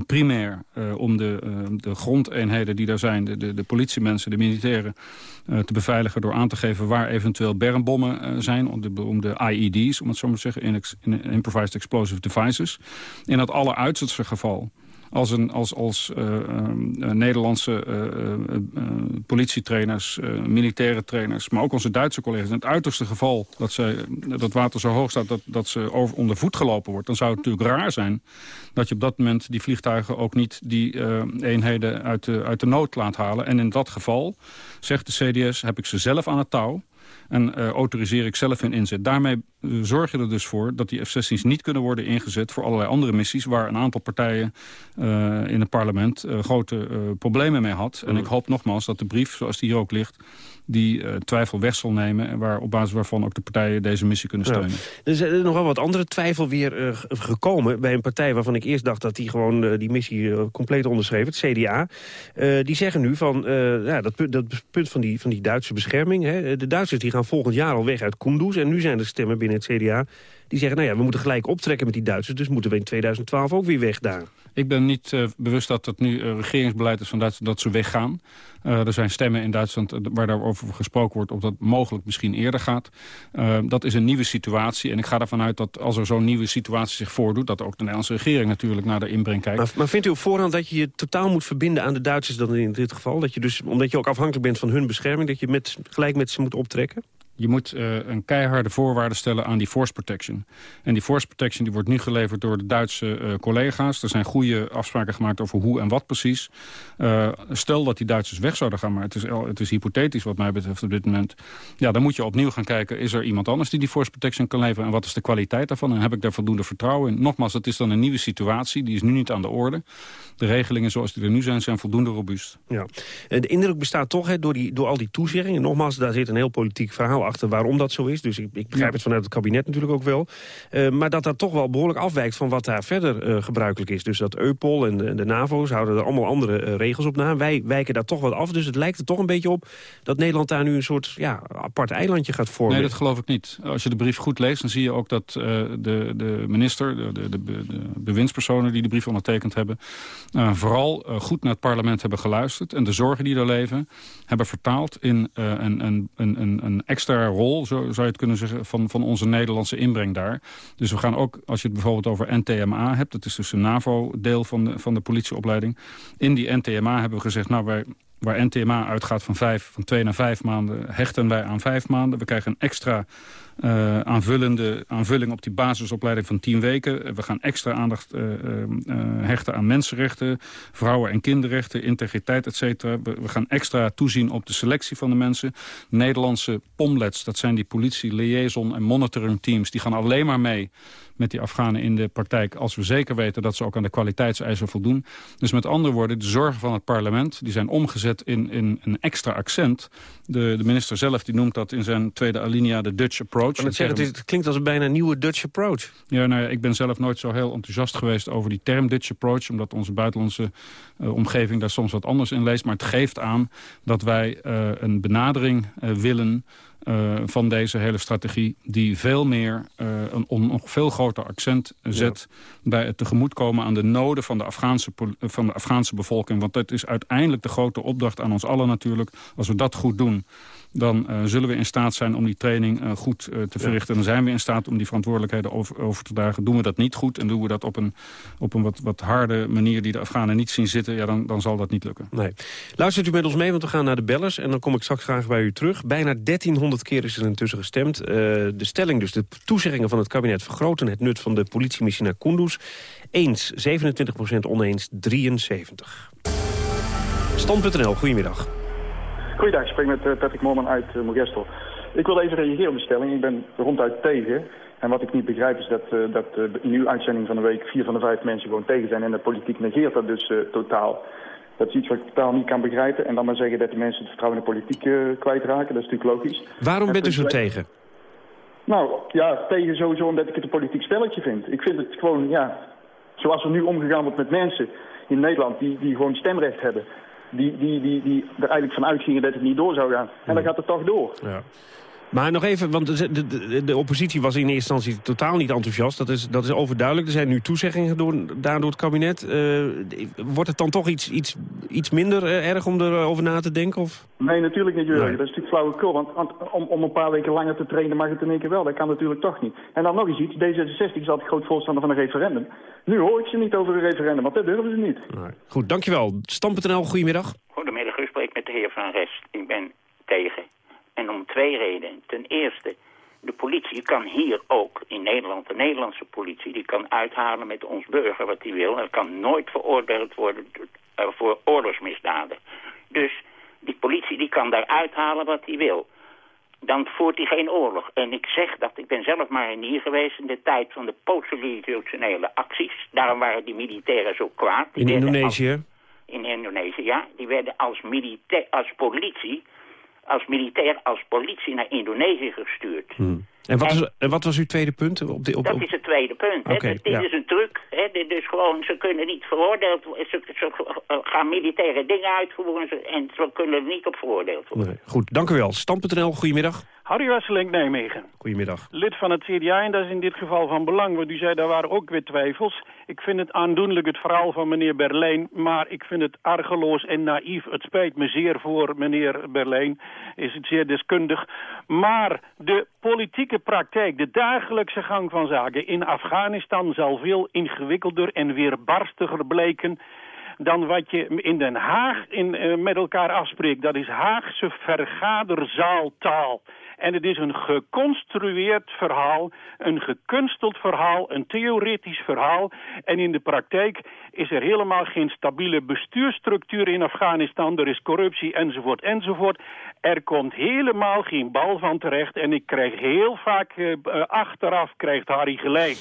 S27: primair om de, de grondeenheden die daar zijn, de, de, politiemensen, de militairen, te beveiligen door aan te geven waar eventueel bermbommen zijn, om de, om de IED's, om het zo maar te zeggen, in, in Improvised Explosive Devices. In dat alleruitste geval als, een, als, als uh, uh, Nederlandse uh, politietrainers, militaire trainers... maar ook onze Duitse collega's. In het uiterste geval dat ze, dat water zo hoog staat... dat, dat ze onder voet gelopen wordt... dan zou het natuurlijk raar zijn dat je op dat moment die vliegtuigen... ook niet die eenheden uit de, uit de nood laat halen. En in dat geval, zegt de CDS, heb ik ze zelf aan het touw... En autoriseer ik zelf hun inzet. Daarmee zorg je er dus voor dat die F-16's niet kunnen worden ingezet... voor allerlei andere missies waar een aantal partijen uh, in het parlement grote problemen mee had. En ik hoop nogmaals dat de brief, zoals die hier ook ligt die uh, twijfel weg zal nemen... en waar, op basis waarvan ook de partijen deze missie kunnen steunen.
S13: Ja. Er is nogal wat andere twijfel weer uh, gekomen bij een partij... waarvan ik eerst dacht dat die gewoon die missie compleet onderschreef, het CDA. die zeggen nu van ja, dat, punt, dat punt van die, van die Duitse bescherming... Hè, de Duitsers die gaan volgend jaar al weg uit Kunduz... en nu zijn er stemmen binnen het CDA die zeggen... nou ja, we moeten gelijk optrekken met die Duitsers... dus moeten we in 2012 ook weer weg daar.
S27: Ik ben niet uh, bewust dat het nu uh, regeringsbeleid is van Duitsland dat ze weggaan. Uh, er zijn stemmen in Duitsland waar daarover gesproken wordt... of dat mogelijk misschien eerder gaat. dat is een nieuwe situatie. En ik ga ervan uit dat als er zo'n nieuwe situatie zich voordoet... dat ook de Nederlandse regering natuurlijk naar de inbreng kijkt.
S13: Maar, maar vindt u op voorhand dat je je totaal moet verbinden aan de Duitsers dan in dit geval? Dat je dus, omdat je ook afhankelijk bent van hun bescherming... dat je met, gelijk met ze moet optrekken?
S27: Je moet uh, een keiharde voorwaarde stellen aan die force protection. En die force protection die wordt nu geleverd door de Duitse uh, collega's. Er zijn goede afspraken gemaakt over hoe en wat precies. Uh, stel dat die Duitsers weg zouden gaan, maar het is, het is hypothetisch wat mij betreft op dit moment. Ja, dan moet je opnieuw gaan kijken, is er iemand anders die die force protection kan leveren? En wat is de kwaliteit daarvan? En heb ik daar voldoende vertrouwen in? Nogmaals, het is dan een nieuwe situatie, die is nu niet aan de orde. De regelingen zoals die er nu zijn, zijn voldoende robuust.
S13: Ja. De indruk bestaat toch hè, door, die, door al die toezeggingen. Nogmaals, daar zit een heel politiek verhaal achter waarom dat zo is. Dus ik, ik begrijp het vanuit het kabinet natuurlijk ook wel. Uh, maar dat dat toch wel behoorlijk afwijkt van wat daar verder uh, gebruikelijk is. Dus dat EUPOL en de, de NAVO's houden er allemaal andere uh, regels op na. Wij wijken daar toch wat af. Dus het lijkt er toch een beetje op dat Nederland daar nu een soort ja, apart eilandje gaat vormen.
S27: Nee, dat geloof ik niet. Als je de brief goed leest, dan zie je ook dat de, de minister, de, de, de, de, bewindspersonen die de brief ondertekend hebben, vooral goed naar het parlement hebben geluisterd. En de zorgen die er leven, hebben vertaald in een, een, een, een extra rol, zo zou je het kunnen zeggen, van, van onze Nederlandse inbreng daar. Dus we gaan ook, als je het bijvoorbeeld over NTMA hebt, dat is dus een NAVO-deel van de, van de politieopleiding. In die NTMA hebben we gezegd, nou waar NTMA uitgaat van, vijf, van twee naar vijf maanden, hechten wij aan vijf maanden. We krijgen een extra uh, aanvullende, aanvulling op die basisopleiding van tien weken. We gaan extra aandacht uh, hechten aan mensenrechten, vrouwen- en kinderrechten, integriteit, et cetera. We, we, gaan extra toezien op de selectie van de mensen. Nederlandse POMLETs, dat zijn die politie, liaison en monitoring teams, die gaan alleen maar mee met die Afghanen in de praktijk... als we zeker weten dat ze ook aan de kwaliteitseisen voldoen. Dus met andere woorden, de zorgen van het parlement... die zijn omgezet in, in een extra accent. De, de minister zelf die noemt dat in zijn tweede alinea de Dutch approach.
S13: Het, zeggen, het, klinkt als een bijna nieuwe Dutch approach.
S27: Ja, nou ja, ik ben zelf nooit zo heel enthousiast geweest over die term Dutch approach... omdat onze buitenlandse uh, omgeving daar soms wat anders in leest. Maar het geeft aan dat wij uh, een benadering uh, willen uh, van deze hele strategie... die veel meer, uh, een, nog veel groter accent zet... Ja. bij het tegemoetkomen aan de noden van de, Afghaanse, van de Afghaanse bevolking. Want dat is uiteindelijk de grote opdracht aan ons allen natuurlijk. Als we dat goed doen dan uh, zullen we in staat zijn om die training uh, goed uh, te verrichten. Dan zijn we in staat om die verantwoordelijkheden over, over, te dragen. Doen we dat niet goed en doen we dat op een, op een wat, wat harde manier... die de Afghanen niet zien zitten, ja, dan, dan zal dat niet lukken.
S13: Nee. Luistert u met ons mee, want we gaan naar de bellers... en dan kom ik straks graag bij u terug. Bijna 1300 keer is er intussen gestemd. de stelling dus, de toezeggingen van het kabinet... vergroten het nut van de politiemissie naar Kunduz. Eens 27% oneens 73. Stand.nl, goedemiddag.
S28: Goeiedag, ik spreek met uh, Patrick Moorman uit uh, Mogestel. Ik wil even reageren op de stelling. Ik ben ronduit tegen. En wat ik niet begrijp is dat, uh, dat in uw uitzending van de week vier van de vijf mensen gewoon tegen zijn. En de politiek negeert dat dus totaal. Dat is iets wat ik totaal niet kan begrijpen. En dan maar zeggen dat de mensen het vertrouwen in de politiek kwijtraken. Dat is natuurlijk logisch.
S13: Waarom bent u zo tegen?
S28: Nou, ja, tegen sowieso omdat ik het een politiek spelletje vind. Ik vind het gewoon, ja, zoals er nu omgegaan wordt met mensen in Nederland die, die gewoon stemrecht hebben die, die, die, die er eigenlijk van uitgingen dat het niet door zou gaan. En dan gaat het toch door.
S13: Ja. Maar nog even, want de, de, de, oppositie was in eerste instantie totaal niet enthousiast. Dat is, dat is overduidelijk. Er zijn nu toezeggingen door, daar door het kabinet. Uh, wordt het dan toch iets, iets, iets minder uh, erg om erover na te denken? Of?
S28: Nee, natuurlijk niet, Jurgen. Nee. Dat is natuurlijk flauwekul. Want, want om, om een paar weken langer te trainen mag het in één keer wel. Dat kan natuurlijk toch niet. En dan nog eens iets. D66 is altijd groot voorstander van een referendum. Nu hoor ik ze niet over een referendum, want dat durven ze niet.
S13: Nee. Goed, dankjewel. Stam.nl, goedemiddag.
S29: Goedemiddag, u spreekt met de heer Van Rest. Ik ben tegen. En om twee redenen. Ten eerste, de politie kan hier ook, in Nederland, de Nederlandse politie... die kan uithalen met ons burger wat hij wil. Er kan nooit veroordeeld worden voor oorlogsmisdaden. Dus die politie die kan daar uithalen wat hij wil. Dan voert hij geen oorlog. En ik zeg dat, ik ben zelf marinier geweest in de tijd van de post-revolutionele acties. Daarom waren die militairen zo kwaad. Die
S13: in Indonesië?
S29: Als, in Indonesië, ja. Die werden als, militair, als politie als militair, als politie naar Indonesië gestuurd.
S13: Hmm. En, wat, en was, wat was uw tweede punt? Op de, op,
S29: dat is het tweede punt. Okay, dit ja. is een truc. Hè? Dit is gewoon, ze kunnen niet veroordeeld worden. Ze, ze, gaan militaire dingen uitvoeren en ze kunnen er niet op veroordeeld worden. Nee.
S13: Goed, dank u wel. Stam.nl, goedemiddag.
S30: Harry Wesseling, Nijmegen.
S13: Goedemiddag.
S30: Lid van het CDA en dat is in dit geval van belang. Want u zei, daar waren ook weer twijfels. Ik vind het aandoenlijk het verhaal van meneer Berlijn. Maar ik vind het argeloos en naïef. Het spijt me zeer voor meneer Berlijn. Is het zeer deskundig. Maar de politieke praktijk, de dagelijkse gang van zaken in Afghanistan... zal veel ingewikkelder en weerbarstiger blijken dan wat je in Den Haag in, uh, met elkaar afspreekt. Dat is Haagse vergaderzaaltaal. En het is een geconstrueerd verhaal, een gekunsteld verhaal, een theoretisch verhaal. En in de praktijk is er helemaal geen stabiele bestuursstructuur in Afghanistan. Er is corruptie enzovoort enzovoort. Er komt helemaal geen bal van terecht. En ik krijg heel vaak uh, achteraf krijgt Harry gelijk.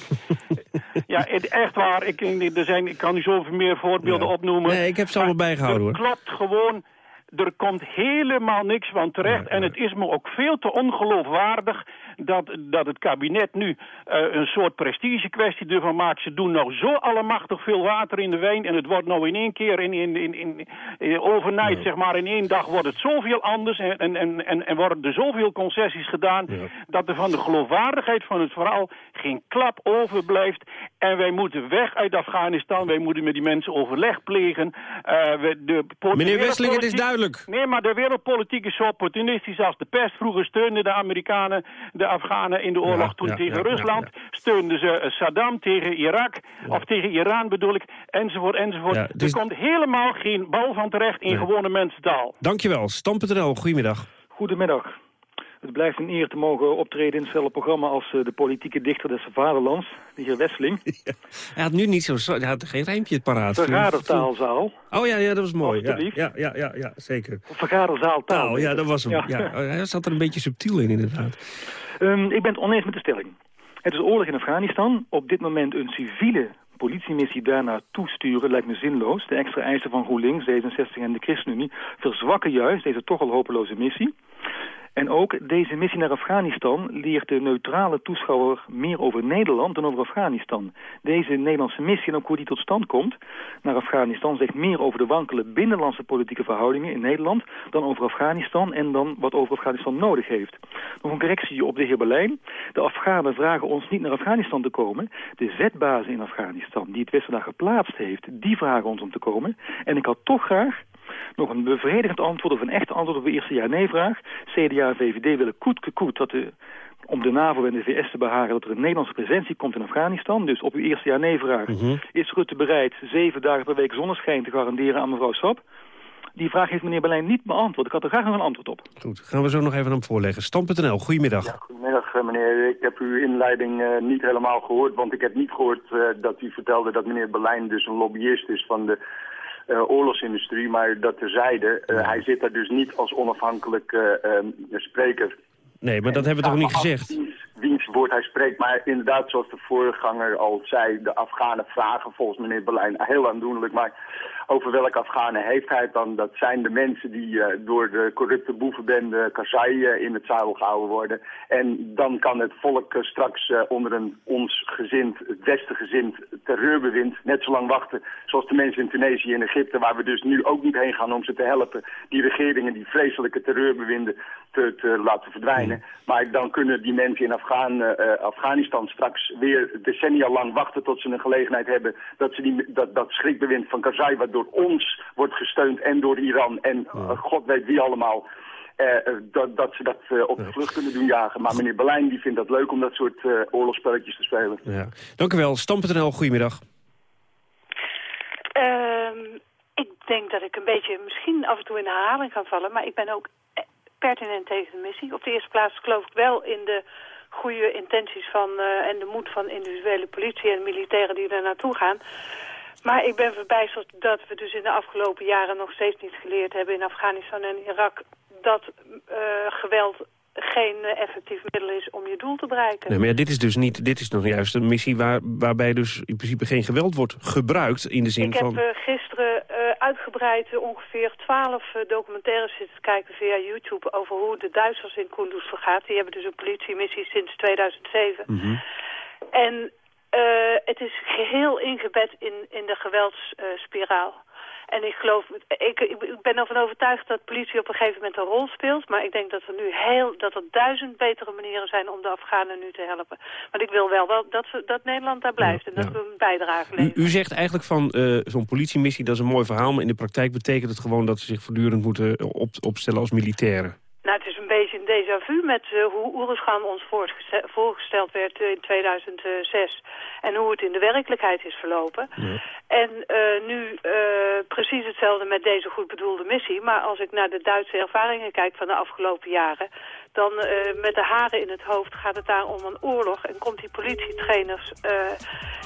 S30: (laughs) ja, echt waar. Ik, er zijn, ik kan u zoveel meer voorbeelden opnoemen.
S13: Nee, ik heb ze allemaal bijgehouden hoor.
S30: klopt gewoon er komt helemaal niks van terecht. En het is me ook veel te ongeloofwaardig dat, dat het kabinet nu uh, een soort prestige kwestie ervan maakt. Ze doen nou zo allemachtig veel water in de wijn en het wordt nou in één keer, in, in, in, in, in overnight, zeg maar, in één dag wordt het zoveel anders en, en, en, en worden er zoveel concessies gedaan dat er van de geloofwaardigheid van het verhaal geen klap overblijft. En wij moeten weg uit Afghanistan, wij moeten met die mensen overleg plegen. Uh, we, de
S13: Meneer Wessling, het is duidelijk.
S30: Nee, maar de wereldpolitiek is zo opportunistisch als de pers. Vroeger steunden de Amerikanen de Afghanen in de oorlog toen tegen Rusland. Steunden ze eh, Saddam tegen Irak, of tegen Iran bedoel ik, enzovoort, enzovoort. Er komt helemaal geen bal van terecht in gewone mensentaal.
S13: Dankjewel. Stam.nl, goedemiddag.
S31: Goedemiddag. Het blijft een eer te mogen optreden in hetzelfde programma als uh, de politieke dichter des vaderlands, de heer Wesseling. (laughs)
S13: Hij had nu niet zo, hij had geen rijmpje paraat.
S31: Vergadertaalzaal.
S13: Oh ja, ja dat was mooi. Ja, ja, ja, ja, zeker.
S31: Vergaderzaaltaal.
S13: ja, dat was hem. Ja. hij zat er een beetje subtiel in, inderdaad.
S31: Um, ik ben het oneens met de stelling. Het is oorlog in Afghanistan. Op dit moment een civiele politiemissie daarna toesturen lijkt me zinloos. De extra eisen van GroenLinks, D66 en de ChristenUnie verzwakken juist deze toch al hopeloze missie. En ook deze missie naar Afghanistan leert de neutrale toeschouwer meer over Nederland dan over Afghanistan. Deze Nederlandse missie en ook hoe die tot stand komt naar Afghanistan zegt meer over de wankele binnenlandse politieke verhoudingen in Nederland dan over Afghanistan en dan wat over Afghanistan nodig heeft. Nog een correctie op de heer Berlijn. De Afghanen vragen ons niet naar Afghanistan te komen. De zetbazen in Afghanistan die het Westen daar geplaatst heeft, die vragen ons om te komen. En ik had toch graag nog een bevredigend antwoord of een echt antwoord op de eerste ja-nee-vraag. CDA en VVD willen koet koet dat de, om de NAVO en de VS te behagen dat er een Nederlandse presentie komt in Afghanistan. Dus op uw eerste ja-nee-vraag.
S13: Mhm.
S31: Is Rutte bereid zeven dagen per week zonneschijn te garanderen aan mevrouw Sap? Die vraag heeft meneer Berlijn niet beantwoord. Ik had er graag nog een antwoord op.
S13: Goed, gaan we zo nog even aan hem voorleggen. Stam.nl, goedemiddag.
S32: Ja, goedemiddag eh, meneer. Ik heb uw inleiding uh, niet helemaal gehoord, want ik heb niet gehoord uh, dat u vertelde dat meneer Berlijn dus een lobbyist is van de oorlogsindustrie, maar dat terzijde. Uh, hij zit daar dus niet als onafhankelijke uh, spreker.
S13: Nee, maar dat hebben we toch niet gezegd?
S32: Wiens woord hij spreekt, maar inderdaad, zoals de voorganger al zei, de Afghanen vragen volgens meneer Berlijn heel aandoenlijk, maar over welke Afghanen heeft hij het dan? Dat zijn de mensen die uh, door de corrupte boevenbende Karzai uh, in het zadel gehouden worden. En dan kan het volk uh, straks onder een ons gezind, het westengezind terreurbewind net zo lang wachten. Zoals de mensen in Tunesië en Egypte, waar we dus nu ook niet heen gaan om ze te helpen. Die regeringen, die vreselijke terreurbewinden te, te laten verdwijnen. Maar dan kunnen die mensen in Afghan, Afghanistan straks weer decennia lang wachten tot ze een gelegenheid hebben dat ze die, dat, dat schrikbewind van Karzai, wat door ons wordt gesteund en door Iran en uh, god weet wie allemaal... Uh, dat, dat, ze dat uh, op de vlucht kunnen doen jagen. Maar meneer Berlijn die vindt dat leuk om dat soort uh, oorlogsspelletjes te spelen.
S13: Ja. Dank u wel. Stam.nl, goedemiddag.
S33: Ehm, ik denk dat ik een beetje misschien af en toe in de herhaling kan vallen. Maar ik ben ook pertinent tegen de missie. Op de eerste plaats geloof ik wel in de goede intenties van, en de moed van individuele politie en militairen die er naartoe gaan. Maar ik ben verbijsterd dat we dus in de afgelopen jaren nog steeds niet geleerd hebben in Afghanistan en Irak dat uh, geweld geen uh, effectief middel is om je doel te bereiken.
S13: Nee, maar ja, dit is dus niet, dit is nog juist een missie waar, waarbij dus in principe geen geweld wordt gebruikt in de zin
S33: ik
S13: van...
S33: Ik heb uh, gisteren uitgebreid ongeveer twaalf documentaires zitten kijken via YouTube over hoe de Duitsers in Kunduz vergaat. Die hebben dus een politiemissie sinds 2007.
S13: Mm -hmm.
S33: En uh, het is geheel ingebed in, in de geweldsspiraal. En ik geloof, ik, ik ben ervan overtuigd dat politie op een gegeven moment een rol speelt. Maar ik denk dat er nu heel, dat er duizend betere manieren zijn om de Afghanen nu te helpen. Maar ik wil wel, wel dat, dat Nederland daar blijft ja, en dat ja. we een bijdrage leveren.
S13: U, u zegt eigenlijk van uh, zo'n politiemissie, dat is een mooi verhaal. Maar in de praktijk betekent het gewoon dat ze zich voortdurend moeten op, opstellen als militairen.
S33: Nou, het is een beetje een déjà vu met uh, hoe Oeruzgan ons voorgesteld werd in 2006 en hoe het in de werkelijkheid is verlopen.
S13: Ja.
S33: En uh, nu uh, precies hetzelfde met deze goed bedoelde missie. Maar als ik naar de Duitse ervaringen kijk van de afgelopen jaren, dan uh, met de haren in het hoofd gaat het daar om een oorlog. En komt die politietrainers, uh,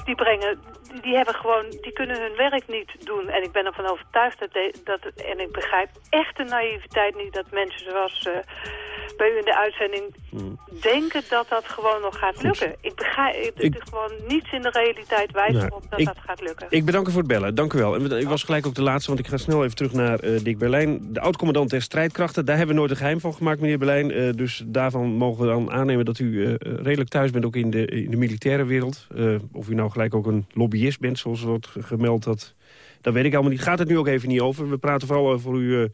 S33: die brengen, die, hebben gewoon, die kunnen hun werk niet doen. En ik ben ervan overtuigd dat, de, dat en ik begrijp echt de naïviteit niet dat mensen zoals uh, bij u in de uitzending hmm. denken dat dat gewoon nog gaat lukken. Ik begrijp, het is gewoon niets in de realiteit wijst nou, erop dat
S13: ik,
S33: dat gaat lukken.
S13: Ik bedank u voor het bellen, dank u wel. En ik was gelijk ook de laatste, want ik ga snel even terug naar Dick Berlijn. De oud-commandant der strijdkrachten, daar hebben we nooit een geheim van gemaakt, meneer Berlijn. Dus daarvan mogen we dan aannemen dat u uh, redelijk thuis bent ook in de, in de militaire wereld. Uh, of u nou gelijk ook een lobbyist bent, zoals wordt gemeld, dat, dat weet ik allemaal niet. Gaat het nu ook even niet over. We praten vooral over, u,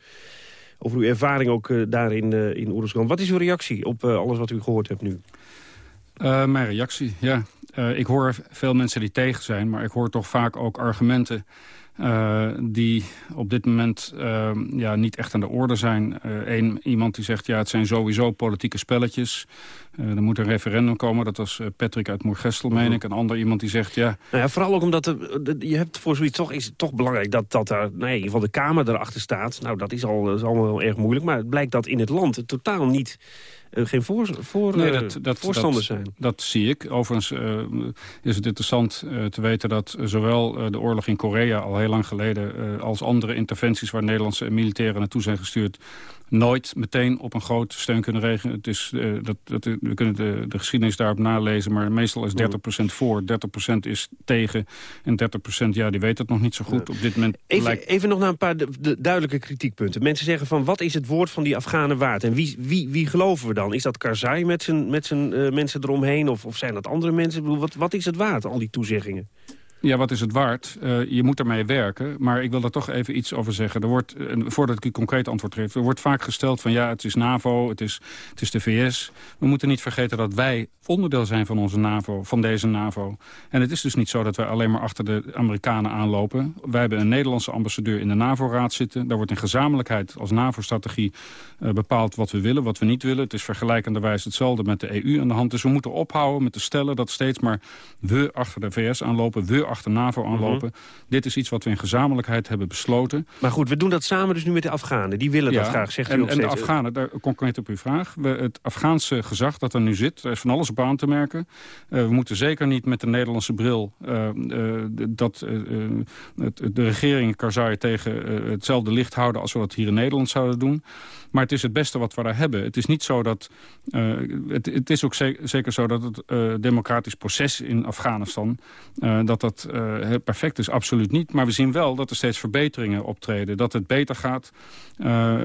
S13: over uw ervaring ook daar in, in Oeruzgan. Wat is uw reactie op alles wat u gehoord hebt nu?
S27: mijn reactie, ja. ik hoor veel mensen die tegen zijn, maar ik hoor toch vaak ook argumenten uh, die op dit moment uh, ja, niet echt aan de orde zijn. Eén uh, iemand die zegt, ja, het zijn sowieso politieke spelletjes. er moet een referendum komen, dat was Patrick uit Moergestel, meen ik. Een ander iemand die zegt, ja...
S13: Nou ja vooral ook omdat de, je hebt voor zoiets toch, is het toch belangrijk dat, dat er, nee, in ieder geval de Kamer erachter staat. Nou, dat is, al, is allemaal erg moeilijk. Maar het blijkt dat in het land het totaal niet geen voor, voor, nee, dat, dat, voorstanders
S27: dat,
S13: zijn.
S27: Dat zie ik. Overigens uh, is het interessant te weten dat zowel de oorlog in Korea al heel lang geleden... als andere interventies waar Nederlandse militairen naartoe zijn gestuurd nooit meteen op een groot steun kunnen regenen. Het is, uh, dat, dat, we kunnen de, de geschiedenis daarop nalezen, maar meestal is 30% voor, 30% is tegen en 30% ja, die weet het nog niet zo goed. Op dit moment
S13: even,
S27: lijkt...
S13: even nog naar een paar de, duidelijke kritiekpunten. Mensen zeggen van, wat is het woord van die Afghanen waard? En wie, wie, wie geloven we dan? Is dat Karzai met zijn, met zijn uh, mensen eromheen of, of zijn dat andere mensen? Ik bedoel, wat, wat is het waard, al die toezeggingen?
S27: Ja, wat is het waard? Uh, je moet ermee werken. Maar ik wil daar toch even iets over zeggen. Er wordt, uh, voordat ik een concreet antwoord geef... er wordt vaak gesteld van ja, het is NAVO, het is, het is de VS. We moeten niet vergeten dat wij onderdeel zijn van onze NAVO, van deze NAVO. En het is dus niet zo dat wij alleen maar achter de Amerikanen aanlopen. Wij hebben een Nederlandse ambassadeur in de NAVO-raad zitten. Daar wordt in gezamenlijkheid als NAVO-strategie uh, bepaald wat we willen, wat we niet willen. Het is vergelijkenderwijs hetzelfde met de EU aan de hand. Dus we moeten ophouden met te stellen dat steeds maar we achter de VS aanlopen... we achter NAVO aanlopen. Mhm. Dit is iets wat we in gezamenlijkheid hebben besloten.
S13: Maar goed, we doen dat samen dus nu met de Afghanen. Die willen dat graag, zegt
S27: en,
S13: u ook
S27: En de Afghanen, daar concreet op uw vraag. We, het Afghaanse gezag dat er nu zit, daar is van alles op aan te merken. Uh, we moeten zeker niet met de Nederlandse bril... Uh, uh, dat het, de regering Karzai tegen hetzelfde licht houden... als we dat hier in Nederland zouden doen. Maar het is het beste wat we daar hebben. Het is niet zo dat... het, het, is ook zeker zo dat het democratisch proces in Afghanistan... dat dat uh, perfect is, absoluut niet. Maar we zien wel dat er steeds verbeteringen optreden. Dat het beter gaat. Uh, uh,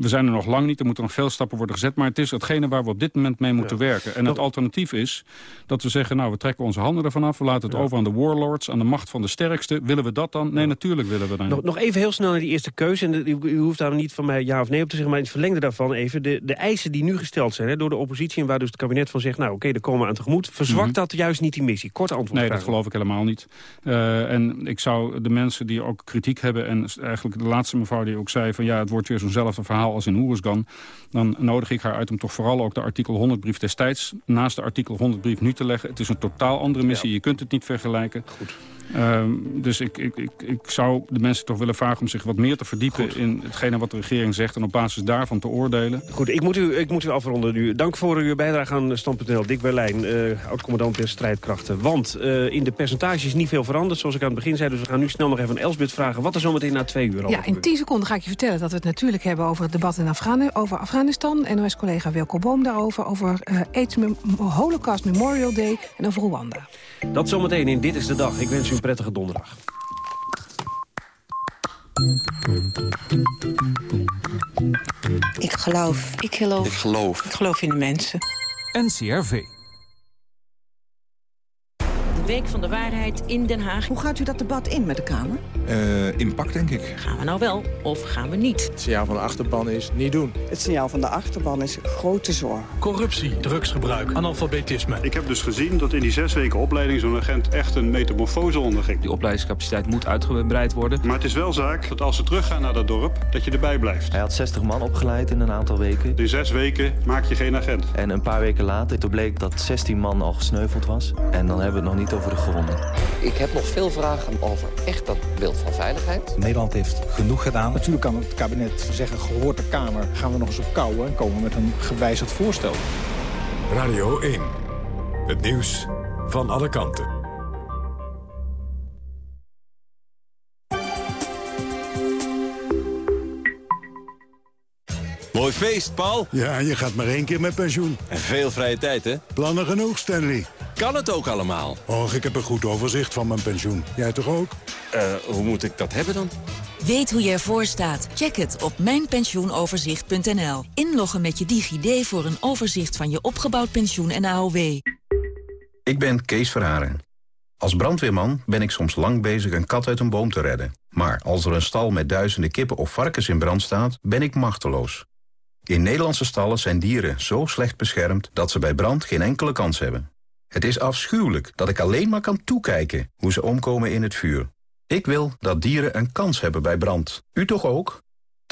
S27: we zijn er nog lang niet. Er moeten nog veel stappen worden gezet. Maar het is hetgene waar we op dit moment mee moeten ja. werken. En het alternatief is dat we zeggen... nou, we trekken onze handen ervan af. We laten het ja. over aan de warlords, aan de macht van de sterkste. Willen we dat dan? Nee, ja. natuurlijk willen we dat.
S13: Nog, nog, even heel snel naar die eerste keuze. En de, u, u, hoeft daar niet van mij ja of nee op te zeggen. Maar in het verlengde daarvan even. De, de eisen die nu gesteld zijn hè, door de oppositie... en waar dus het kabinet van zegt... nou, oké, okay, daar komen we aan tegemoet. Verzwakt mm -hmm. dat juist niet die missie? Korte antwoord.
S27: Nee, dat geloof ik helemaal niet. Uh, en ik zou de mensen die ook kritiek hebben... en eigenlijk de laatste mevrouw die ook zei... van ja, het wordt weer zo'nzelfde verhaal als in Oeruzgan... dan nodig ik haar uit om toch vooral ook de artikel 100-brief destijds... naast de artikel 100-brief nu te leggen. Het is een totaal andere missie. Ja. Je kunt het niet vergelijken.
S13: Goed.
S27: Uh, dus ik, ik, ik, ik zou de mensen toch willen vragen om zich wat meer te verdiepen... Goed. in hetgene wat de regering zegt en op basis daarvan te oordelen.
S13: Goed, ik moet u, ik moet u afronden nu. Dank voor uw bijdrage aan Stand.nl. Dick Berlijn, uh, oud-commandant der strijdkrachten. Want uh, in de percentages is niet veel veranderd, zoals ik aan het begin zei. Dus we gaan nu snel nog even aan Elsbeth vragen wat er zometeen na twee uur al
S34: Ja, in tien seconden ga ik je vertellen dat we het natuurlijk hebben... over het debat in Afghan over Afghanistan. NOS-collega Wilco Boom daarover. Over uh, AIDS Mem Holocaust Memorial Day en over Rwanda.
S13: Dat zometeen in Dit is de Dag. Ik wens u een prettige donderdag.
S35: Ik geloof.
S36: Ik geloof.
S35: Ik geloof. Ik geloof in de mensen.
S37: NCRV.
S38: Week van de Waarheid in Den Haag.
S34: Hoe gaat u dat debat in met de Kamer?
S37: Uh, impact, denk ik.
S38: Gaan we nou wel of gaan we niet?
S39: Het signaal van de achterban is niet doen.
S5: Het signaal van de achterban is grote zorg.
S40: Corruptie, drugsgebruik, analfabetisme.
S41: Ik heb dus gezien dat in die zes weken opleiding zo'n agent echt een metamorfose onderging.
S42: Die opleidingscapaciteit moet uitgebreid worden.
S41: Maar het is wel zaak dat als ze teruggaan naar dat dorp, dat je erbij blijft.
S42: Hij had 60 man opgeleid in een aantal weken.
S41: In zes weken maak je geen agent.
S42: En een paar weken later, toen bleek dat 16 man al gesneuveld was. En dan hebben we het nog niet
S3: over de gewonden.
S17: Ik heb nog veel vragen over echt dat beeld van veiligheid.
S3: Nederland heeft genoeg gedaan.
S43: Natuurlijk kan het kabinet zeggen, gehoord de Kamer, gaan we nog eens op kouwen... en komen met een gewijzigd voorstel.
S2: Radio 1. Het nieuws van alle kanten.
S42: Mooi feest, Paul.
S44: Ja, je gaat maar één keer met pensioen.
S42: En veel vrije tijd, hè?
S44: Plannen genoeg, Stanley.
S42: Kan het ook allemaal?
S44: Och, ik heb een goed overzicht van mijn pensioen. Jij toch ook?
S42: Eh, hoe moet ik dat hebben dan?
S4: Weet hoe je ervoor staat? Check het op mijnpensioenoverzicht.nl. Inloggen met je DigiD voor een overzicht van je opgebouwd pensioen en AOW.
S45: Ik ben Kees Verharen. Als brandweerman ben ik soms lang bezig een kat uit een boom te redden. Maar als er een stal met duizenden kippen of varkens in brand staat, ben ik machteloos. In Nederlandse stallen zijn dieren zo slecht beschermd dat ze bij brand geen enkele kans hebben. Het is afschuwelijk dat ik alleen maar kan toekijken hoe ze omkomen in het vuur. Ik wil dat dieren een kans hebben bij brand. U toch ook?